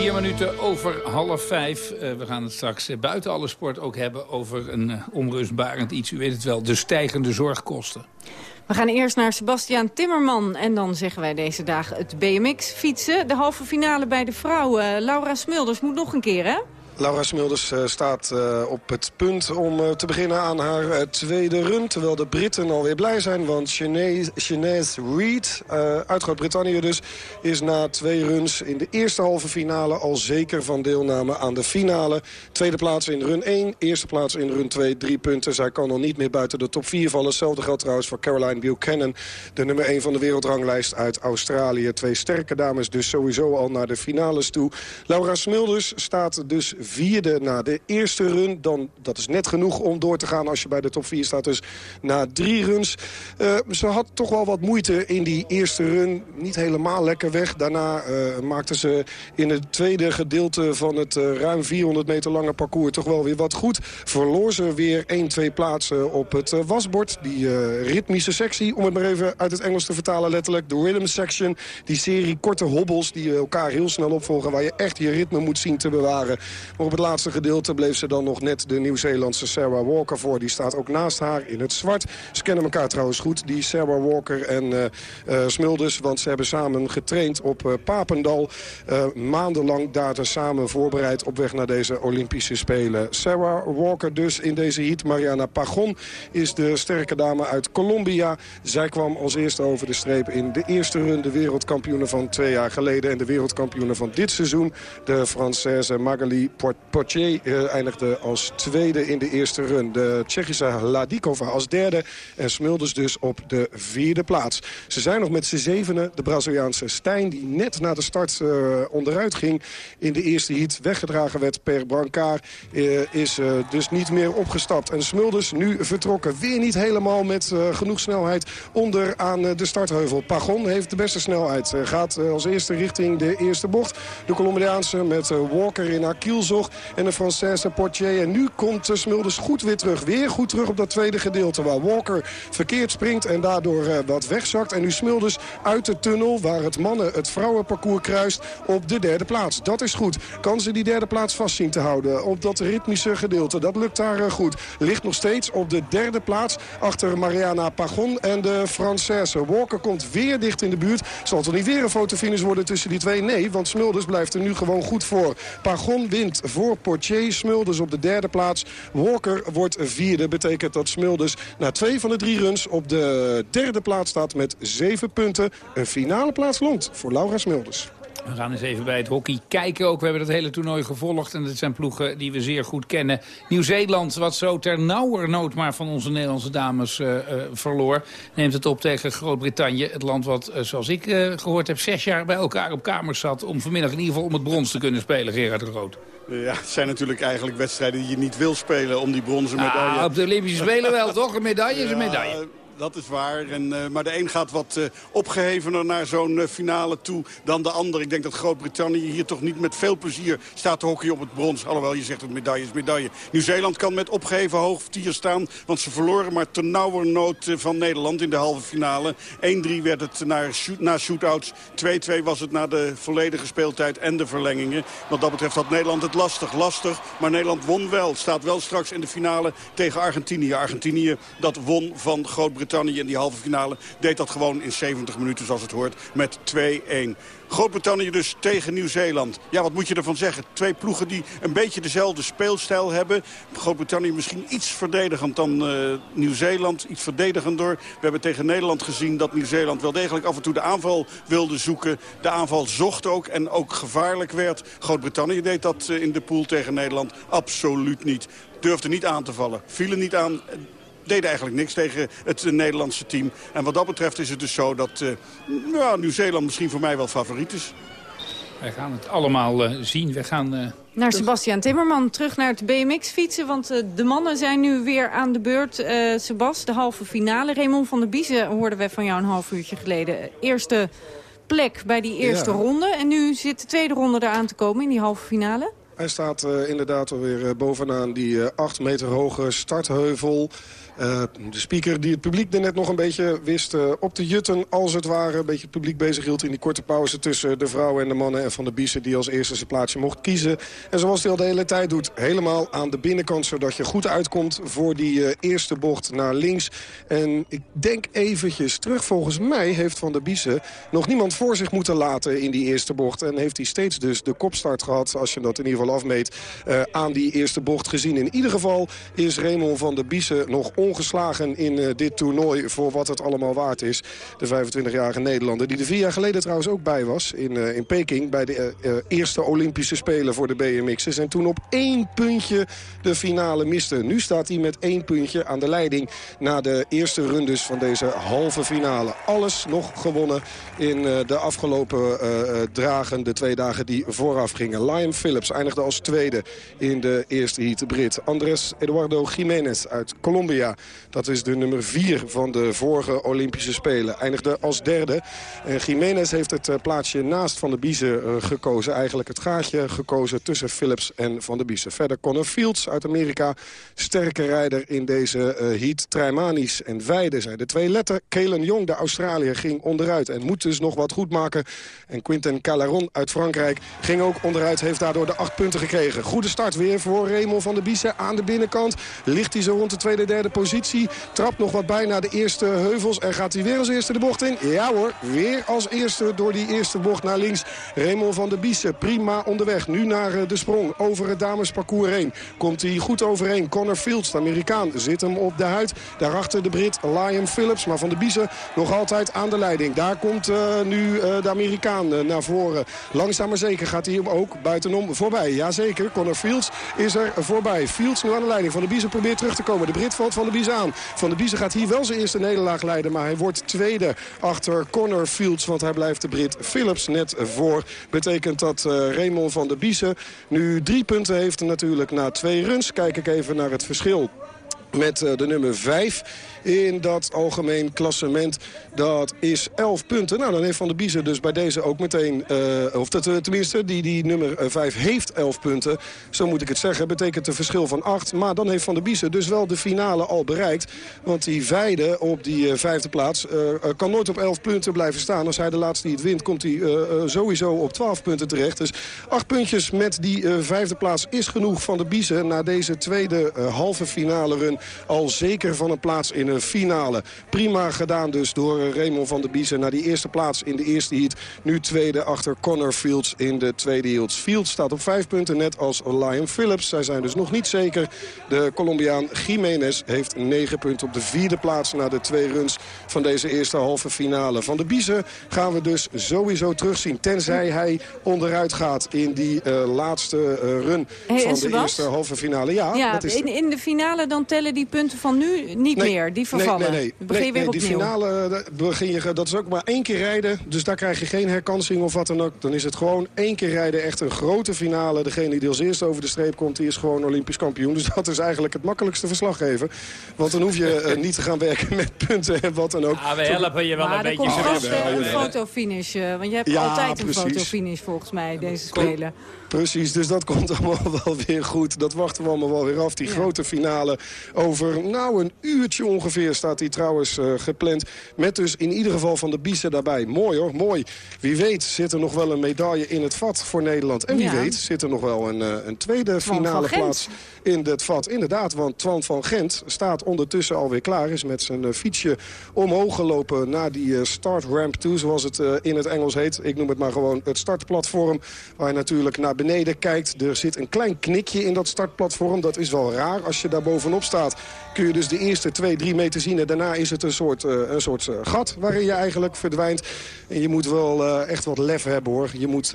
Vier minuten over half vijf. Eh, we gaan het straks eh, buiten alle sport ook hebben over een eh, onrustbarend iets. U weet het wel, de stijgende zorgkosten. We gaan eerst naar Sebastiaan Timmerman. En dan zeggen wij deze dagen het BMX fietsen. De halve finale bij de vrouwen. Laura Smulders moet nog een keer, hè? Laura Smulders eh, staat eh, op het punt om eh, te beginnen aan haar tweede run. Terwijl de Britten alweer blij zijn. Want Sinead Sinead Reed uit Groot-Brittannië dus... is na twee runs in de eerste halve finale al zeker van deelname aan de finale. Tweede plaats in run 1, eerste plaats in run 2, drie punten. Zij kan nog niet meer buiten de top 4 vallen. Hetzelfde geldt trouwens voor Caroline Buchanan. De nummer 1 van de wereldranglijst uit Australië. Twee sterke dames dus sowieso al naar de finales toe. Laura Smulders staat dus vierde na de eerste run. Dan, dat is net genoeg om door te gaan als je bij de top 4 staat. Dus na drie runs. Eh, ze had toch wel wat moeite in die eerste run. Niet helemaal lekker weg. Daarna eh, maakte ze in het tweede gedeelte van het eh, ruim 400 meter lange parcours toch wel weer wat goed. Verloor ze weer 1, 2 plaatsen op het wasbord. Die ritmische sectie, om het maar even uit het Engels te vertalen letterlijk. De rhythm section. Die serie korte hobbels die elkaar heel snel opvolgen. Waar je echt je ritme moet zien te bewaren. Maar op het laatste gedeelte bleef ze dan nog net de Nieuw-Zeelandse Sarah Walker voor. Die staat ook naast haar in het zwart. Ze kennen elkaar trouwens goed, die Sarah Walker en uh, uh, Smulders. Want ze hebben samen getraind op uh, Papendal. maandenlang daar dus samen voorbereid op weg naar deze Olympische Spelen. Sarah Walker dus in deze heat. Mariana Pagon is de sterke dame uit Colombia. Zij kwam als eerste over de streep in de eerste run. De wereldkampioene van twee jaar geleden en de wereldkampioene van dit seizoen. De Française Magali Poitier uh, eindigde als tweede in de eerste run. De Tsjechische Ladikova als derde. En Smulders dus op de vierde plaats. Ze zijn nog met z'n zevenen. De Braziliaanse Stijn, die net na de start uh, onderuit ging... in de eerste heat weggedragen werd per Brancard... Uh, is dus niet meer opgestapt. En Smulders nu vertrokken. Weer niet helemaal met genoeg snelheid onder aan de startheuvel. Pagon heeft de beste snelheid. gaat als eerste richting de eerste bocht. De Colombiaanse met Walker in haar En de Française Portier. En nu komt Smulders goed weer terug. Weer goed terug op dat tweede gedeelte. Waar Walker verkeerd springt en daardoor uh, wat wegzakt. En nu Smulders uit de tunnel waar het mannen het vrouwenparcours kruist op de derde plaats. Dat is goed. Kan ze die derde plaats vast zien te houden op dat ritmische gedeelte. Dat lukt daar uh, goed. Ligt nog steeds op de derde plaats achter Mariana Pagon en de Française. Walker komt weer dicht in de buurt. Zal er niet weer een fotofinish worden tussen die twee? Nee, want Smulders blijft er nu gewoon goed voor. Pagon wint voor Portier. Smulders op de derde plaats. Walker wordt vierde. Betekent dat Smulders na twee van de drie runs op de derde plaats staat met zeven punten. Een finale plaats longt voor Laura Smulders. We gaan eens even bij het hockey kijken ook. We hebben het hele toernooi gevolgd en het zijn ploegen die we zeer goed kennen. Nieuw-Zeeland, wat zo ter nauwernood maar van onze Nederlandse dames uh, uh, verloor... neemt het op tegen Groot-Brittannië. Het land wat, uh, zoals ik gehoord heb, zes jaar bij elkaar op kamers zat... om vanmiddag in ieder geval om het brons te kunnen spelen, Gerard de Groot. Ja, het zijn natuurlijk eigenlijk wedstrijden die je niet wil spelen om die bronzen medaille. Ah, op de Olympische Spelen wel, toch? Een medaille is een medaille dat is waar. En, uh, maar de een gaat wat uh, opgehevener naar zo'n uh, finale toe dan de ander. Ik denk dat Groot-Brittannië hier toch niet met veel plezier staat te hockey op het brons. Alhoewel, je zegt het medaille is medaille. Nieuw-Zeeland kan met opgeheven hoofdtier staan. Want ze verloren maar ten nauwernood van Nederland in de halve finale. 1-3 werd het naar shoot, na shootouts. 2-2 was het na de volledige speeltijd en de verlengingen. Wat dat betreft had Nederland het lastig. Lastig, maar Nederland won wel. Staat wel straks in de finale tegen Argentinië. Argentinië dat won van Groot-Brittannië. Groot-Brittannië in die halve finale deed dat gewoon in 70 minuten zoals het hoort met 2-1. Groot-Brittannië dus tegen Nieuw-Zeeland. Ja, wat moet je ervan zeggen? Twee ploegen die een beetje dezelfde speelstijl hebben. Groot-Brittannië misschien iets verdedigend dan uh, Nieuw-Zeeland. Iets verdedigender. We hebben tegen Nederland gezien dat Nieuw-Zeeland wel degelijk af en toe de aanval wilde zoeken. De aanval zocht ook en ook gevaarlijk werd. Groot-Brittannië deed dat uh, in de pool tegen Nederland absoluut niet. Durfde niet aan te vallen. Vielen niet aan deden eigenlijk niks tegen het Nederlandse team. En wat dat betreft is het dus zo dat uh, Nieuw-Zeeland misschien voor mij wel favoriet is. Wij gaan het allemaal uh, zien. We gaan... Uh, naar Sebastian Timmerman, terug naar het BMX fietsen. Want uh, de mannen zijn nu weer aan de beurt. Uh, Sebas, de halve finale. Raymond van der Biezen hoorden we van jou een half uurtje geleden. Eerste plek bij die eerste ja. ronde. En nu zit de tweede ronde eraan te komen in die halve finale. Hij staat uh, inderdaad alweer uh, bovenaan die uh, 8 meter hoge startheuvel. Uh, de speaker die het publiek er net nog een beetje wist uh, op te jutten... als het ware een beetje het publiek bezig hield in die korte pauze... tussen de vrouwen en de mannen en Van de Biesen... die als eerste zijn plaatsje mocht kiezen. En zoals hij al de hele tijd doet, helemaal aan de binnenkant... zodat je goed uitkomt voor die uh, eerste bocht naar links. En ik denk eventjes terug, volgens mij heeft Van der Biesen... nog niemand voor zich moeten laten in die eerste bocht. En heeft hij steeds dus de kopstart gehad, als je dat in ieder geval afmeet... aan die eerste bocht gezien. In ieder geval is Raymond van der Biesen nog ongeslagen in uh, dit toernooi voor wat het allemaal waard is. De 25-jarige Nederlander, die er vier jaar geleden trouwens ook bij was in, uh, in Peking... bij de uh, eerste Olympische Spelen voor de BMX'ers. En toen op één puntje de finale miste. Nu staat hij met één puntje aan de leiding... na de eerste rundes van deze halve finale. Alles nog gewonnen in de afgelopen dagen, de twee dagen die vooraf gingen. Lion Phillips eindigde als tweede in de eerste heat. Brit Andres Eduardo Jiménez uit Colombia dat is de nummer 4 van de vorige Olympische Spelen. Eindigde als derde. En Jiménez heeft het uh, plaatsje naast Van der Biezen uh, gekozen. Eigenlijk het gaatje gekozen tussen Phillips en Van der Biezen. Verder Connor Fields uit Amerika. Sterke rijder in deze uh, heat. Treimanis en Weide zijn de twee letter. Kelen Jong, de Australiër, ging onderuit. En moet dus nog wat goed maken. En Quinten Calaron uit Frankrijk ging ook onderuit. Heeft daardoor de acht punten gekregen. Goede start weer voor Raymond van der Biezen aan de binnenkant. Ligt hij zo rond de tweede, derde positie. Trapt nog wat bij de eerste heuvels. En gaat hij weer als eerste de bocht in? Ja hoor, weer als eerste door die eerste bocht naar links. Raymond van der Biesen, prima onderweg. Nu naar eh, de sprong over het damesparcours heen. Komt hij goed overheen. Connor Fields, de Amerikaan, zit hem op de huid. Daarachter de Brit Liam Phillips. Maar van der Biesen nog altijd aan de leiding. Daar komt uh, nu uh, de Amerikaan naar voren. Langzaam maar zeker gaat hij hem ook buitenom voorbij. Jazeker, Connor Fields is er voorbij. Fields nu aan de leiding. Van der Biesen probeert terug te komen. De Brit valt Van aan. Van der Biesen gaat hier wel zijn eerste nederlaag leiden. Maar hij wordt tweede achter Connor Fields. Want hij blijft de Brit Phillips net voor. Betekent dat Raymond van der Biesen nu drie punten heeft natuurlijk na twee runs. Kijk ik even naar het verschil met de nummer 5 in dat algemeen klassement. Dat is 11 punten. Nou, dan heeft Van der Biezen dus bij deze ook meteen... Uh, of dat, tenminste, die, die nummer 5 heeft 11 punten. Zo moet ik het zeggen. Betekent een verschil van 8. Maar dan heeft Van der Biezen dus wel de finale al bereikt. Want die Veide op die uh, vijfde plaats kan nooit op 11 punten blijven staan. Als hij de laatste niet wint, komt hij sowieso op 12 punten terecht. Dus 8 puntjes met die vijfde plaats is genoeg Van der Biezen... na deze tweede halve finale run al zeker van een plaats in finale. Prima gedaan dus door Raymond van der Biezen naar die eerste plaats in de eerste heat. Nu tweede achter Connor Fields in de tweede heat. Fields staat op vijf punten net als Lion Phillips. Zij zijn dus nog niet zeker. De Colombiaan Jiménez heeft negen punten op de vierde plaats... na de twee runs van deze eerste halve finale. Van der Biezen gaan we dus sowieso terugzien. Tenzij hij onderuit gaat in die uh, laatste uh, run hey, van de eerste halve finale. Ja, Ja, dat is in, in de finale dan tellen die punten van nu niet Nee, meer. Die vervallen. Nee, nee, nee. Begin je Nee, weer nee, die opnieuw. finale, eh, dat begin je, dat is ook maar één keer rijden. Dus daar krijg je geen herkansing of wat dan ook. Dan is het gewoon één keer rijden. Echt een grote finale. Degene die als eerste over de streep komt, die is gewoon Olympisch kampioen. Dus dat is eigenlijk het makkelijkste verslag geven. Want dan hoef je eh, niet te gaan werken met punten en wat dan ook. Ah, we helpen je wel Maar een er beetje. komt vast jawel, eh, een fotofinish. eh, want je hebt Ja, altijd een precies. fotofinish volgens mij, deze spelen. Precies, dus dat komt allemaal wel weer goed. Dat wachten we allemaal wel weer af. Die grote finale over nou een uurtje ongeveer staat die trouwens eh, gepland. Met dus in ieder geval van de Biesen daarbij. Mooi hoor, mooi. Wie weet zit er nog wel een medaille in het vat voor Nederland. En wie Ja. weet zit er nog wel een, eh, een tweede Twan finale plaats in het vat. Inderdaad, want Twan van Gent staat ondertussen alweer klaar. Is met zijn eh, fietsje omhoog gelopen naar die start ramp toe. Zoals het in het Engels heet. Ik noem het maar gewoon het startplatform. Waar je natuurlijk naar beneden kijkt. Er zit een klein knikje in dat startplatform. Dat is wel raar. Als je daar bovenop staat kun je dus de eerste twee, drie meter zien. En daarna is het een soort, eh, een soort eh, gat waarin je eigenlijk verdwijnt. En je moet wel eh, echt wat lef hebben hoor. Je moet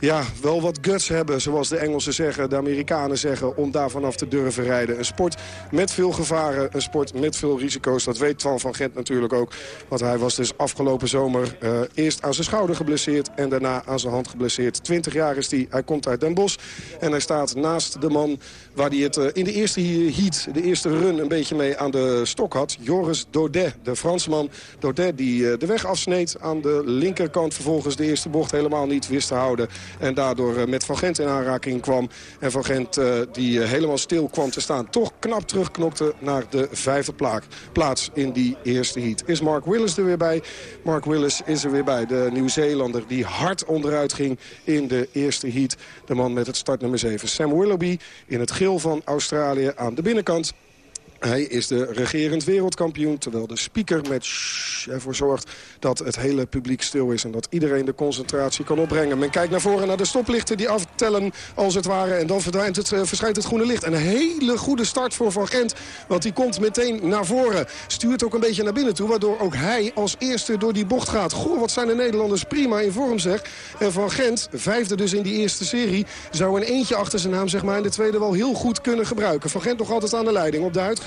ja, wel wat guts hebben, zoals de Engelsen zeggen, de Amerikanen zeggen... om daar vanaf te durven rijden. Een sport met veel gevaren, een sport met veel risico's. Dat weet Twan van Gent natuurlijk ook. Want hij was dus afgelopen zomer eerst aan zijn schouder geblesseerd... en daarna aan zijn hand geblesseerd. 20 jaar is hij, komt uit Den Bosch. En hij staat naast de man waar hij het eh, in de eerste heat, de eerste run... een beetje mee aan de stok had. Joris Daudet, de Fransman Daudet... die eh, de weg afsneed aan de linkerkant. Vervolgens de eerste bocht helemaal niet wist te houden. En daardoor eh, met Van Gent in aanraking kwam. En Van Gent, die helemaal stil kwam te staan... toch knap terugknopte naar de vijfde plaats in die eerste heat. Is Mark Willis er weer bij? Mark Willis is er weer bij. De Nieuw-Zeelander die hard onderuit ging in de eerste heat. De man met het startnummer 7. Sam Willoughby in het geel van Australië aan de binnenkant. Hij is de regerend wereldkampioen, terwijl de speaker met ervoor zorgt dat het hele publiek stil is... en dat iedereen de concentratie kan opbrengen. Men kijkt naar voren naar de stoplichten die aftellen als het ware... en dan verdwijnt het, eh, verschijnt het groene licht. Een hele goede start voor Van Gent, want die komt meteen naar voren. Stuurt ook een beetje naar binnen toe, waardoor ook hij als eerste door die bocht gaat. Goh, wat zijn de Nederlanders prima in vorm, zeg. En Van Gent, vijfde dus in die eerste serie... zou een eentje achter zijn naam, zeg maar, in de tweede wel heel goed kunnen gebruiken. Van Gent nog altijd aan de leiding, op de huid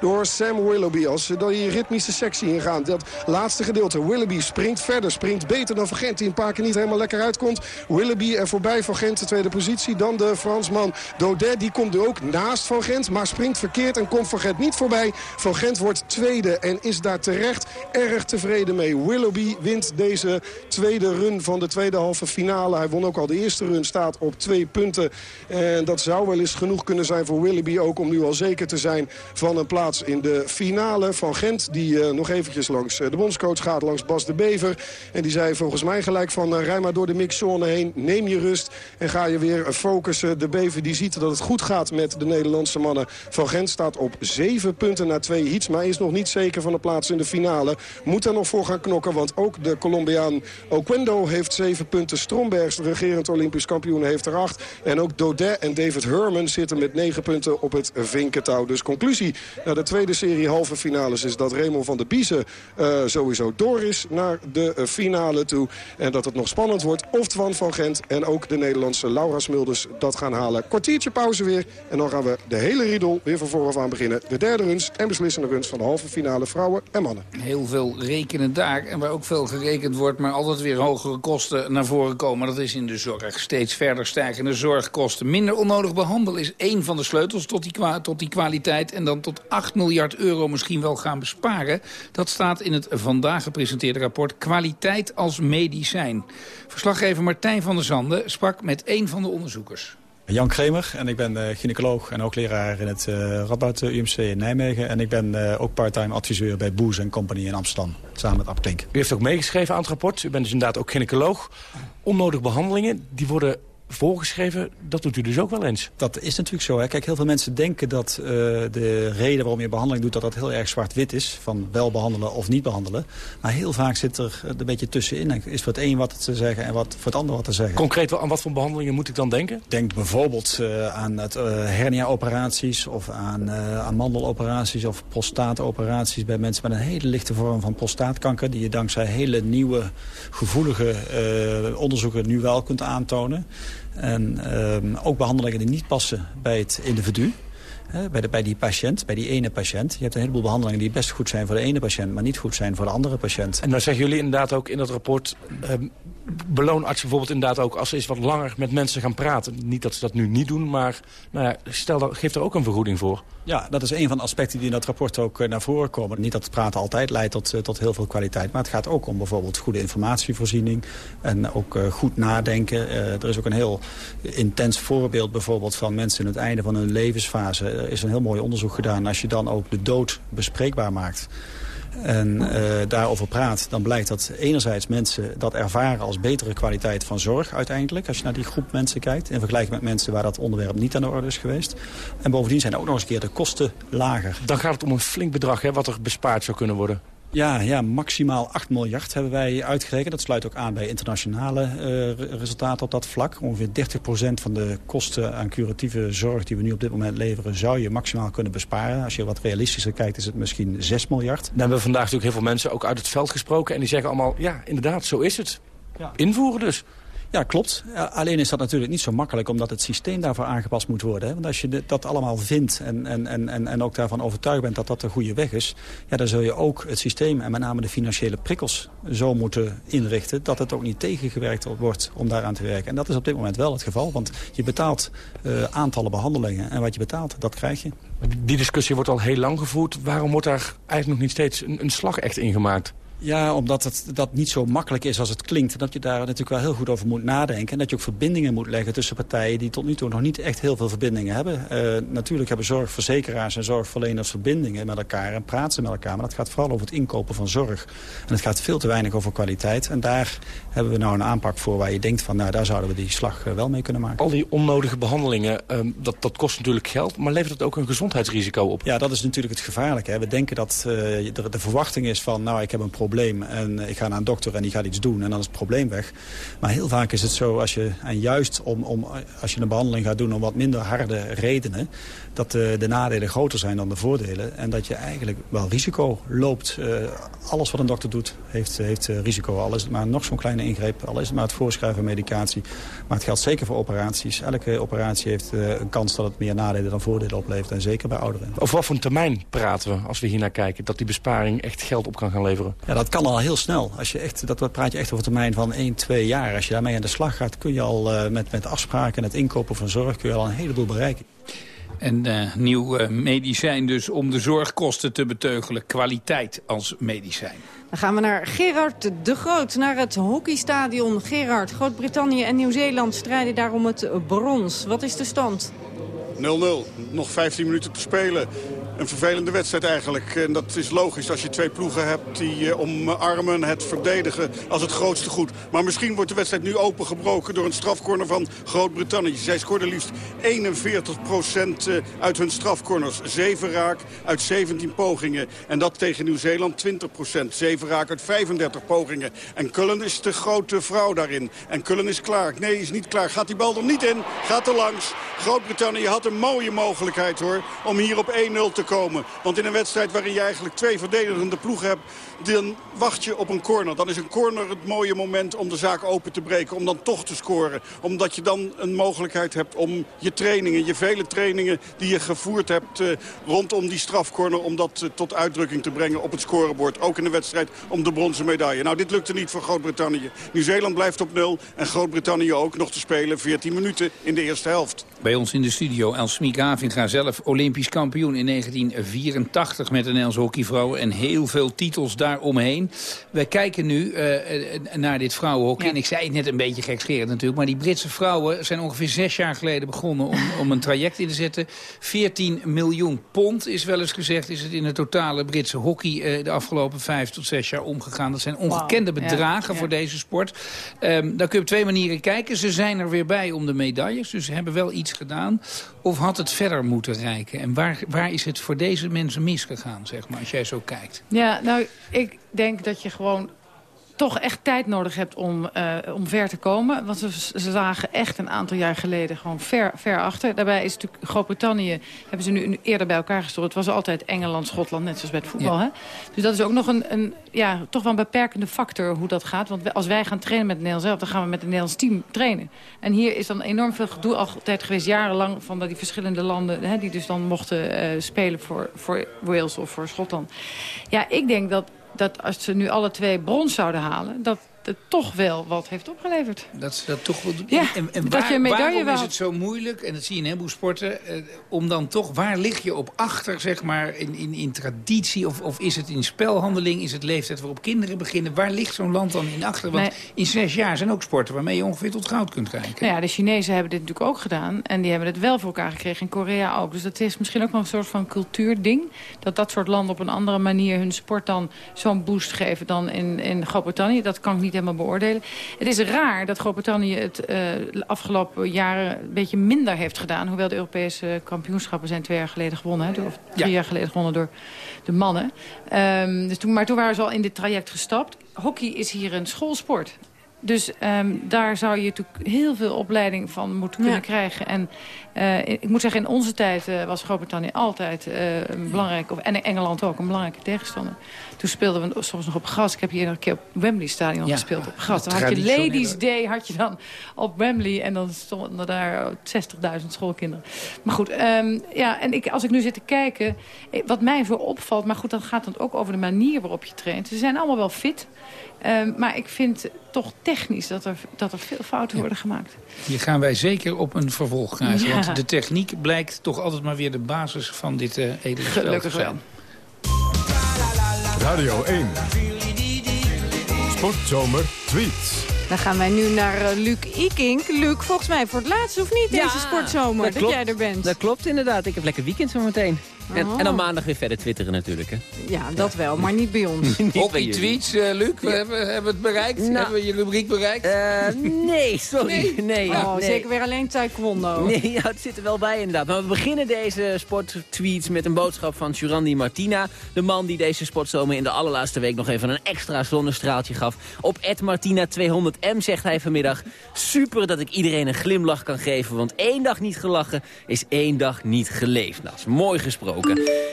door Sam Willoughby. Als ze dan die ritmische sectie ingaan, dat laatste gedeelte. Willoughby springt verder, springt beter dan Van Gent... die een paar keer niet helemaal lekker uitkomt. Willoughby er voorbij Van Gent, de tweede positie. Dan de Fransman Daudet, die komt er ook naast Van Gent... maar springt verkeerd en komt Van Gent niet voorbij. Van Gent wordt tweede en is daar terecht erg tevreden mee. Willoughby wint deze tweede run van de tweede halve finale. Hij won ook al de eerste run, staat op twee punten. En dat zou wel eens genoeg kunnen zijn voor Willoughby ook... om nu al zeker te zijn van een plaats in de finale van Gent. Die nog eventjes langs de bondscoach gaat, langs Bas de Bever. En die zei volgens mij gelijk van rij maar door de mixzone heen. Neem je rust en ga je weer focussen. De Bever die ziet dat het goed gaat met de Nederlandse mannen. Van Gent staat op zeven punten na twee heats. Maar is nog niet zeker van de plaats in de finale. Moet er nog voor gaan knokken. Want ook de Colombiaan Oquendo heeft zeven punten. Strombergs, de regerend Olympisch kampioen, heeft er acht. En ook Daudet en David Herman zitten met negen punten op het vinkentouw. Dus conclusie naar de tweede serie halve finales is dat Raymond van der Biezen uh, sowieso door is naar de uh, finale toe. En dat het nog spannend wordt of Twan van Gent en ook de Nederlandse Laura Smulders dat gaan halen. Kwartiertje pauze weer en dan gaan we de hele riedel weer van vooraf aan beginnen. De derde runs en beslissende runs van de halve finale vrouwen en mannen. Heel veel rekenen daar en waar ook veel gerekend wordt... maar altijd weer hogere kosten naar voren komen. Dat is in de zorg. Steeds verder stijgende zorgkosten. Minder onnodig behandelen is één van de sleutels tot die, tot die kwaliteit... en dan tot 8 miljard euro misschien wel gaan besparen. Dat staat in het vandaag gepresenteerde rapport Kwaliteit als medicijn. Verslaggever Martijn van der Zanden sprak met één van de onderzoekers. Jan Kremer en ik ben uh, gynaecoloog en ook leraar in het uh, Radboud UMC in Nijmegen. En ik ben uh, ook parttime adviseur bij Boes Company in Amsterdam, samen met Abklink. U heeft ook meegeschreven aan het rapport. U bent dus inderdaad ook gynaecoloog. Onnodige behandelingen, die worden voorgeschreven. Dat doet u dus ook wel eens. Dat is natuurlijk zo. Hè. Kijk, heel veel mensen denken dat uh, de reden waarom je behandeling doet... dat dat heel erg zwart-wit is, van wel behandelen of niet behandelen. Maar heel vaak zit er een beetje tussenin. Is voor het een wat te zeggen en wat voor het ander wat te zeggen. Concreet, aan wat voor behandelingen moet ik dan denken? Denk bijvoorbeeld uh, aan het, uh, hernia-operaties... of aan, aan mandeloperaties of prostaatoperaties... bij mensen met een hele lichte vorm van prostaatkanker... die je dankzij hele nieuwe, gevoelige onderzoeken nu wel kunt aantonen. En um, ook behandelingen die niet passen bij het individu. Bij, de, bij die patiënt, bij die ene patiënt. Je hebt een heleboel behandelingen die best goed zijn voor de ene patiënt... maar niet goed zijn voor de andere patiënt. En dan zeggen jullie inderdaad ook in dat rapport... Um, beloon artsen bijvoorbeeld inderdaad ook als ze eens wat langer met mensen gaan praten. Niet dat ze dat nu niet doen, maar nou ja, stel dat, geef er ook een vergoeding voor. Ja, dat is een van de aspecten die in dat rapport ook uh, naar voren komen. Niet dat het praten altijd leidt tot, uh, tot heel veel kwaliteit. Maar het gaat ook om bijvoorbeeld goede informatievoorziening. En ook uh, goed nadenken. er is ook een heel intens voorbeeld bijvoorbeeld van mensen in het einde van hun levensfase. Er is een heel mooi onderzoek gedaan. Als je dan ook de dood bespreekbaar maakt en uh, daarover praat... dan blijkt dat enerzijds mensen dat ervaren als betere kwaliteit van zorg uiteindelijk... als je naar die groep mensen kijkt... in vergelijking met mensen waar dat onderwerp niet aan de orde is geweest. En bovendien zijn ook nog eens een keer de kosten lager. Dan gaat het om een flink bedrag hè, wat er bespaard zou kunnen worden. Ja, ja, maximaal 8 miljard hebben wij uitgerekend. Dat sluit ook aan bij internationale uh, resultaten op dat vlak. Ongeveer 30% van de kosten aan curatieve zorg die we nu op dit moment leveren... zou je maximaal kunnen besparen. Als je wat realistischer kijkt is het misschien 6 miljard. Dan hebben we vandaag natuurlijk heel veel mensen ook uit het veld gesproken... en die zeggen allemaal, ja, inderdaad, zo is het. Ja. Invoeren dus. Ja, klopt. Alleen is dat natuurlijk niet zo makkelijk... omdat het systeem daarvoor aangepast moet worden. Want als je dat allemaal vindt en, en, en, en ook daarvan overtuigd bent... dat dat de goede weg is... Ja, dan zul je ook het systeem en met name de financiële prikkels zo moeten inrichten... dat het ook niet tegengewerkt wordt om daaraan te werken. En dat is op dit moment wel het geval. Want je betaalt uh, aantallen behandelingen. En wat je betaalt, dat krijg je. Die discussie wordt al heel lang gevoerd. Waarom wordt daar eigenlijk nog niet steeds een, een slag echt in gemaakt? Ja, omdat het dat niet zo makkelijk is als het klinkt. Dat je daar natuurlijk wel heel goed over moet nadenken. En dat je ook verbindingen moet leggen tussen partijen... die tot nu toe nog niet echt heel veel verbindingen hebben. Uh, natuurlijk hebben zorgverzekeraars en zorgverleners verbindingen met elkaar... en praten ze met elkaar. Maar dat gaat vooral over het inkopen van zorg. En het gaat veel te weinig over kwaliteit. En daar hebben we nou een aanpak voor waar je denkt van... nou, daar zouden we die slag wel mee kunnen maken. Al die onnodige behandelingen, um, dat, dat kost natuurlijk geld... maar levert het ook een gezondheidsrisico op? Ja, dat is natuurlijk het gevaarlijke. Hè. We denken dat uh, de, de verwachting is van... nou, ik heb een probleem probleem en ik ga naar een dokter en die gaat iets doen en dan is het probleem weg. Maar heel vaak is het zo, als je, en juist om, om, als je een behandeling gaat doen om wat minder harde redenen, dat de, de nadelen groter zijn dan de voordelen. En dat je eigenlijk wel risico loopt. Uh, alles wat een dokter doet heeft, heeft uh, risico. Al is het maar nog zo'n kleine ingreep, al is het maar het voorschrijven van medicatie. Maar het geldt zeker voor operaties. Elke operatie heeft een kans dat het meer nadelen dan voordelen oplevert. En zeker bij ouderen. Over wat voor een termijn praten we als we hier naar kijken? Dat die besparing echt geld op kan gaan leveren? Ja, dat kan al heel snel. Als je echt, dat praat je echt over een termijn van 1, 2 jaar. Als je daarmee aan de slag gaat, kun je al uh, met, met afspraken en het inkopen van zorg... kun je al een heleboel bereiken. En uh, nieuw uh, medicijn dus om de zorgkosten te beteugelen. Kwaliteit als medicijn. Dan gaan we naar Gerard de Groot, naar het hockeystadion. Gerard, Groot-Brittannië en Nieuw-Zeeland strijden daar om het brons. Wat is de stand? 0-0. Nog 15 minuten te spelen. Een vervelende wedstrijd eigenlijk. En dat is logisch als je twee ploegen hebt die omarmen het verdedigen als het grootste goed. Maar misschien wordt de wedstrijd nu opengebroken door een strafcorner van Groot-Brittannië. Zij scoorden liefst 41% uit hun strafcorners. 7 raak uit 17 pogingen. En dat tegen Nieuw-Zeeland 20 procent. 7 raak uit 35 pogingen. En Cullen is de grote vrouw daarin. En Cullen is klaar. Nee, is niet klaar. Gaat die bal er niet in? Gaat er langs. Groot-Brittannië had een mooie mogelijkheid hoor. Om hier op 1-0 te komen. Want in een wedstrijd waarin je eigenlijk twee verdedigende ploegen hebt. Dan wacht je op een corner. Dan is een corner het mooie moment om de zaak open te breken. Om dan toch te scoren. Omdat je dan een mogelijkheid hebt om je trainingen, je vele trainingen die je gevoerd hebt uh, rondom die strafcorner. Om dat uh, tot uitdrukking te brengen op het scorebord. Ook in de wedstrijd om de bronzen medaille. Nou, dit lukte niet voor Groot-Brittannië. Nieuw-Zeeland blijft op nul. En Groot-Brittannië ook nog te spelen. 14 minuten in de eerste helft. Bij ons in de studio Elsmiek Havinga zelf Olympisch kampioen in 1984 met de Nederlandse hockeyvrouwen. En heel veel titels daaromheen. We kijken nu uh, naar dit vrouwenhockey. Ja. En ik zei het net een beetje gekscherend natuurlijk. Maar die Britse vrouwen zijn ongeveer zes jaar geleden begonnen om, om een traject in te zetten. 14 miljoen pond is wel eens gezegd. Is het in het totale Britse hockey uh, de afgelopen vijf tot zes jaar omgegaan. Dat zijn ongekende wow. bedragen ja. voor deze sport. Um, daar kun je op twee manieren kijken. Ze zijn er weer bij om de medailles. Dus ze hebben wel iets gedaan. Of had het verder moeten reiken? En waar, waar is het voor deze mensen misgegaan, zeg maar, als jij zo kijkt? Ja, nou, ik denk dat je gewoon toch echt tijd nodig hebt om, uh, om ver te komen. Want ze, ze lagen echt een aantal jaar geleden gewoon ver, ver achter. Daarbij is natuurlijk Groot-Brittannië, hebben ze nu eerder bij elkaar gestoord. Het was altijd Engeland, Schotland, net zoals bij het voetbal. Ja. Hè? Dus dat is ook nog een, een, ja, toch wel een beperkende factor hoe dat gaat. Want als wij gaan trainen met het Nederlands zelf, dan gaan we met het Nederlands team trainen. En hier is dan enorm veel gedoe altijd geweest, jarenlang... van die verschillende landen hè, die dus dan mochten uh, spelen voor, voor Wales of voor Schotland. Ja, ik denk dat dat als ze nu alle twee brons zouden halen... dat het toch wel wat heeft opgeleverd. Dat ze dat toch wel doen. Ja, en, en dat waar, je een medaille waarom is het zo moeilijk, en dat zie je in een heleboel sporten... Eh, om dan toch, waar lig je op achter, zeg maar, in, in, in traditie? Of, of is het in spelhandeling? Is het leeftijd waarop kinderen beginnen? Waar ligt zo'n land dan in achter? Want Nee. in zes jaar zijn ook sporten waarmee je ongeveer tot goud kunt reiken. Nou ja, de Chinezen hebben dit natuurlijk ook gedaan. En die hebben het wel voor elkaar gekregen. In Korea ook. Dus dat is misschien ook wel een soort van cultuurding. Dat dat soort landen op een andere manier hun sport dan zo'n boost geven dan in, in Groot-Brittannië. Dat kan ik niet helemaal beoordelen. Het is raar dat Groot-Brittannië het eh, de afgelopen jaren een beetje minder heeft gedaan. Hoewel de Europese kampioenschappen zijn twee jaar geleden gewonnen. Door- of drie Ja. jaar geleden gewonnen door de mannen. Ehm, dus toen, maar toen waren ze al in dit traject gestapt. Hockey is hier een schoolsport. Dus ehm, daar zou je natuurlijk heel veel opleiding van moeten kunnen Ja. krijgen. En eh, ik moet zeggen, in onze tijd eh, was Groot-Brittannië altijd eh, een belangrijke... Of, en Engeland ook, een belangrijke tegenstander. Toen speelden we soms nog op gras. Ik heb hier een keer op Wembley Stadion Ja. gespeeld op gras. Dan had je Ladies Day had je dan op Wembley. En dan stonden daar 60.000 schoolkinderen. Maar goed, ehm, ja, en ik, als ik nu zit te kijken... Wat mij voor opvalt, maar goed, dan gaat het ook over de manier waarop je traint. Ze zijn allemaal wel fit. Ehm, maar ik vind toch technisch dat er, dat er veel fouten worden gemaakt. Hier gaan wij zeker op een vervolg krijgen. Ja. Want de techniek blijkt toch altijd maar weer de basis van dit eh edele Gelukkig wel. Radio 1. Sportzomer tweets. Dan gaan wij nu naar eh, Luc Ikink. Luc, volgens mij voor het laatst of niet Ja, deze sportzomer dat, klopt. jij er bent. Dat klopt inderdaad. Ik heb lekker weekend zo meteen. En, Oh. en dan maandag weer verder twitteren natuurlijk. Hè. Ja, dat wel, maar niet bij ons. Niet bij jullie. tweets, eh, Luc. We hebben, hebben we het bereikt? Nou. hebben we je rubriek bereikt? Eh, nee, sorry. Nee, Oh, nee. zeker weer alleen taekwondo. Nee, ja, het zit er wel bij inderdaad. Maar we beginnen deze sporttweets met een boodschap van Jurandi Martina. De man die deze sportzomer in de allerlaatste week nog even een extra zonnestraaltje gaf. Op Martina200M zegt hij vanmiddag... Super dat ik iedereen een glimlach kan geven, want één dag niet gelachen is één dag niet geleefd. Nou, dat is mooi gesproken.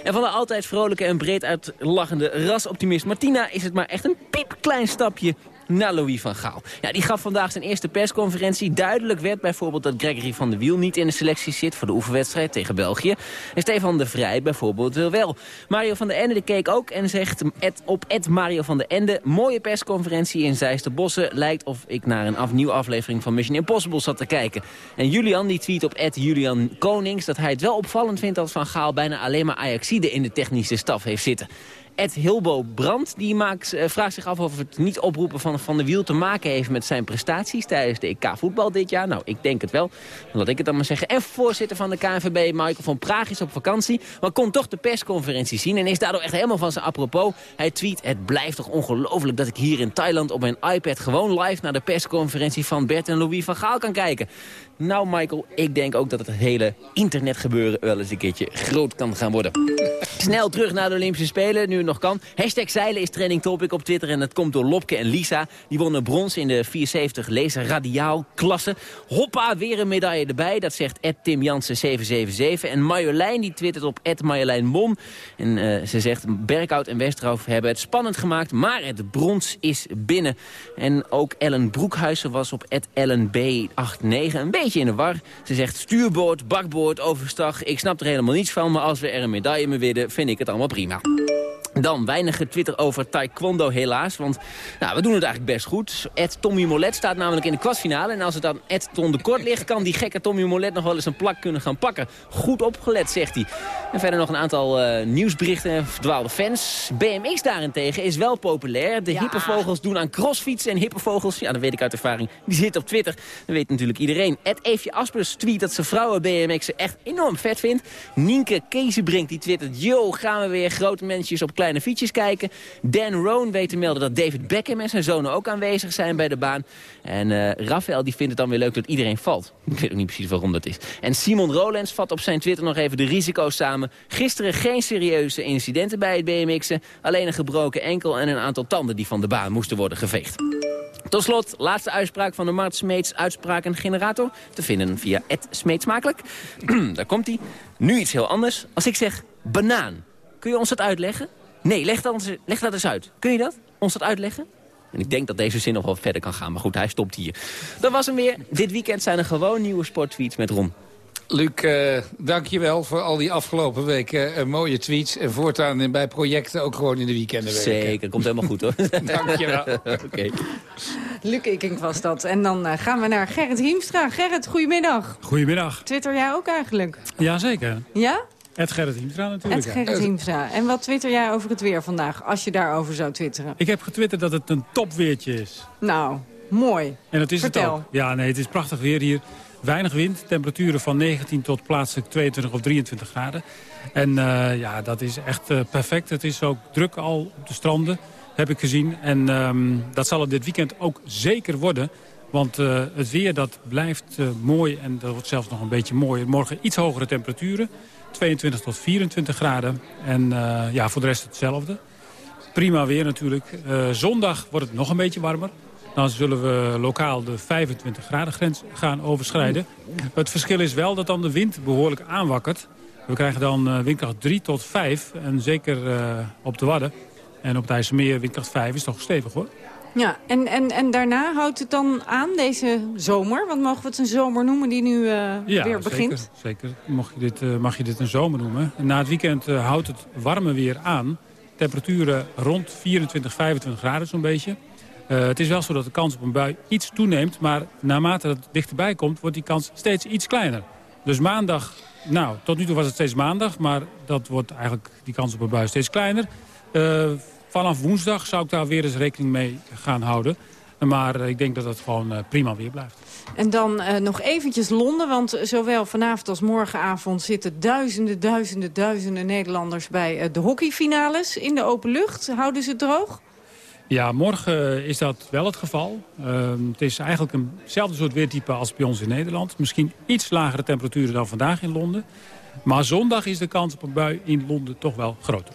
En van de altijd vrolijke en breed uitlachende rasoptimist. Martina is het maar echt een piepklein stapje naar Louis van Gaal. Ja, die gaf vandaag zijn eerste persconferentie. Duidelijk werd bijvoorbeeld dat Gregory van der Wiel niet in de selectie zit... voor de oefenwedstrijd tegen België. En Stefan de Vrij bijvoorbeeld wil wel. Mario van der Ende keek ook en zegt op Mario van der Ende... mooie persconferentie in Bossen. Lijkt of ik naar een af, nieuwe aflevering van Mission Impossible zat te kijken. En Julian die tweet op Ed Julian Konings... dat hij het wel opvallend vindt dat Van Gaal bijna alleen maar Ajaxide in de technische staf heeft zitten. Ed Hilbo Brandt die maakt, eh, vraagt zich af of het niet oproepen van Van de Wiel te maken heeft met zijn prestaties tijdens de EK voetbal dit jaar. Nou, ik denk het wel. Laat ik het dan maar zeggen. En voorzitter van de KNVB, Michael van Praag, is op vakantie. Maar kon toch de persconferentie zien en is daardoor echt helemaal van zijn apropos. Hij tweet, het blijft toch ongelooflijk dat ik hier in Thailand op mijn iPad gewoon live naar de persconferentie van Bert en Louis van Gaal kan kijken. Nou, Michael, ik denk ook dat het hele internetgebeuren wel eens een keertje groot kan gaan worden. Snel terug naar de Olympische Spelen, nu het nog kan. Hashtag zeilen is trending topic op Twitter en dat komt door Lopke en Lisa. Die wonnen brons in de 74 laser radiaal klasse. Hoppa, weer een medaille erbij. Dat zegt Ed Tim Jansen 777. En Marjolein die twittert op Ed Marjolein Mon. En uh, ze zegt, Berkhout en Westerhof hebben het spannend gemaakt, maar het brons is binnen. En ook Ellen Broekhuizen was op Ed Ellen B89 een beetje in de war. Ze zegt stuurboord, bakboord, overstag. Ik snap er helemaal niets van, maar als we er een medaille mee winnen, vind ik het allemaal prima. Dan weinig Twitter over taekwondo helaas. Want nou, we doen het eigenlijk best goed. Ed Tommy Molet staat namelijk in de kwartfinale. En als het dan Ed Ton de Kort ligt... kan die gekke Tommy Molet nog wel eens een plak kunnen gaan pakken. Goed opgelet, zegt hij. En verder nog een aantal uh, nieuwsberichten en verdwaalde fans. BMX daarentegen is wel populair. De ja. hippervogels doen aan crossfiets. En hippervogels, ja, dat weet ik uit ervaring, die zitten op Twitter. Dat weet natuurlijk iedereen. Ed Eefje Aspers tweet dat ze vrouwen BMX'en echt enorm vet vindt. Nienke Kezenbrink die twittert... Yo, gaan we weer grote mensjes op kleine fietsjes kijken. Dan Roan weet te melden dat David Beckham en zijn zonen ook aanwezig zijn bij de baan. En uh, Rafael die vindt het dan weer leuk dat iedereen valt. Ik weet ook niet precies waarom dat is. En Simon Rolens vat op zijn Twitter nog even de risico's samen. Gisteren geen serieuze incidenten bij het BMX'en. Alleen een gebroken enkel en een aantal tanden die van de baan moesten worden geveegd. Tot slot, laatste uitspraak van de Mart Smeets uitsprakengenerator. Te vinden via Smeetsmakelijk. Daar komt hij. Nu iets heel anders. Als ik zeg banaan, kun je ons dat uitleggen? Nee, leg dat, leg dat eens uit. Kun je dat? Ons dat uitleggen? En ik denk dat deze zin nog wel verder kan gaan. Maar goed, hij stopt hier. Dat was hem weer. Dit weekend zijn er gewoon nieuwe sporttweets met Ron. Luc, uh, dank je wel voor al die afgelopen weken uh, mooie tweets. En voortaan bij projecten ook gewoon in de weekenden werken. Zeker, komt helemaal goed hoor. dank je wel. Okay. Luc Ikink was dat. En dan uh, gaan we naar Gerrit Hiemstra. Gerrit, goedemiddag. Goedemiddag. Twitter jij ook eigenlijk? Jazeker. Ja? Het Gerrit Hiemstra natuurlijk. Het Gerrit Hiemstra. En wat twitter jij over het weer vandaag, als je daarover zou twitteren? Ik heb getwitterd dat het een topweertje is. Nou, mooi. En dat is Vertel. het ook. Ja, nee, het is prachtig weer hier. Weinig wind, temperaturen van 19 tot plaatselijk 22 of 23 graden. En uh, ja, dat is echt uh, perfect. Het is ook druk al op de stranden, heb ik gezien. En um, dat zal het dit weekend ook zeker worden. Want uh, het weer dat blijft mooi en dat wordt zelfs nog een beetje mooier. Morgen iets hogere temperaturen. 22 tot 24 graden. En uh, ja, voor de rest hetzelfde. Prima weer natuurlijk. Uh, zondag wordt het nog een beetje warmer. Dan zullen we lokaal de 25 graden grens gaan overschrijden. Het verschil is wel dat dan de wind behoorlijk aanwakkert. We krijgen dan uh, windkracht 3 tot 5. En zeker op de Wadden. En op het IJsselmeer windkracht 5 is toch stevig hoor. Ja, en, en, en daarna houdt het dan aan deze zomer? Want mogen we het een zomer noemen die nu uh, ja, weer begint? Zeker, zeker. Mag, je dit, uh, mag je dit een zomer noemen. Na het weekend uh, houdt het warme weer aan. Temperaturen rond 24, 25 graden zo'n beetje. het is wel zo dat de kans op een bui iets toeneemt. Maar naarmate het dichterbij komt, wordt die kans steeds iets kleiner. Dus maandag, nou, tot nu toe was het steeds maandag. Maar dat wordt eigenlijk die kans op een bui steeds kleiner. Vanaf woensdag zou ik daar weer eens rekening mee gaan houden. Maar ik denk dat het gewoon prima weer blijft. En dan uh, nog eventjes Londen, want zowel vanavond als morgenavond... zitten duizenden, duizenden, duizenden Nederlanders bij uh, de hockeyfinales in de open lucht. Houden ze het droog? Ja, morgen is dat wel het geval. Uh, het is eigenlijk eenzelfde soort weertype als bij ons in Nederland. Misschien iets lagere temperaturen dan vandaag in Londen. Maar zondag is de kans op een bui in Londen toch wel groter.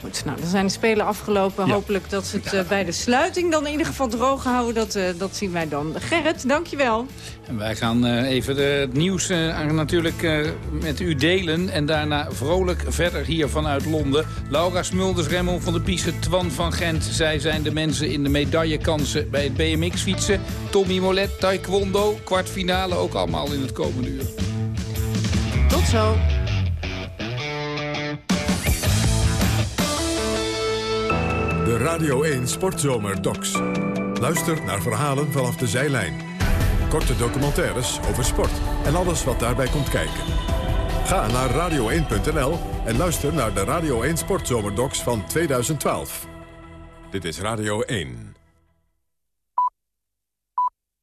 Goed, nou, dan zijn de Spelen afgelopen. Ja. Hopelijk dat ze het uh, bij de sluiting dan in ieder geval droog houden. Dat, uh, dat zien wij dan. Gerrit, dankjewel. En wij gaan uh, even het nieuws natuurlijk met u delen. En daarna vrolijk verder hier vanuit Londen. Laura Smulders, Remmel van de Piste, Twan van Gent. Zij zijn de mensen in de medaillekansen bij het BMX-fietsen. Tommy Molet, Taekwondo, kwartfinale ook allemaal in het komende uur. Tot zo. De Radio 1 Sportzomer Docs. Luister naar verhalen vanaf de zijlijn. Korte documentaires over sport en alles wat daarbij komt kijken. Ga naar radio1.nl En luister naar de Radio 1 Sportzomerdoks van 2012. Dit is Radio 1.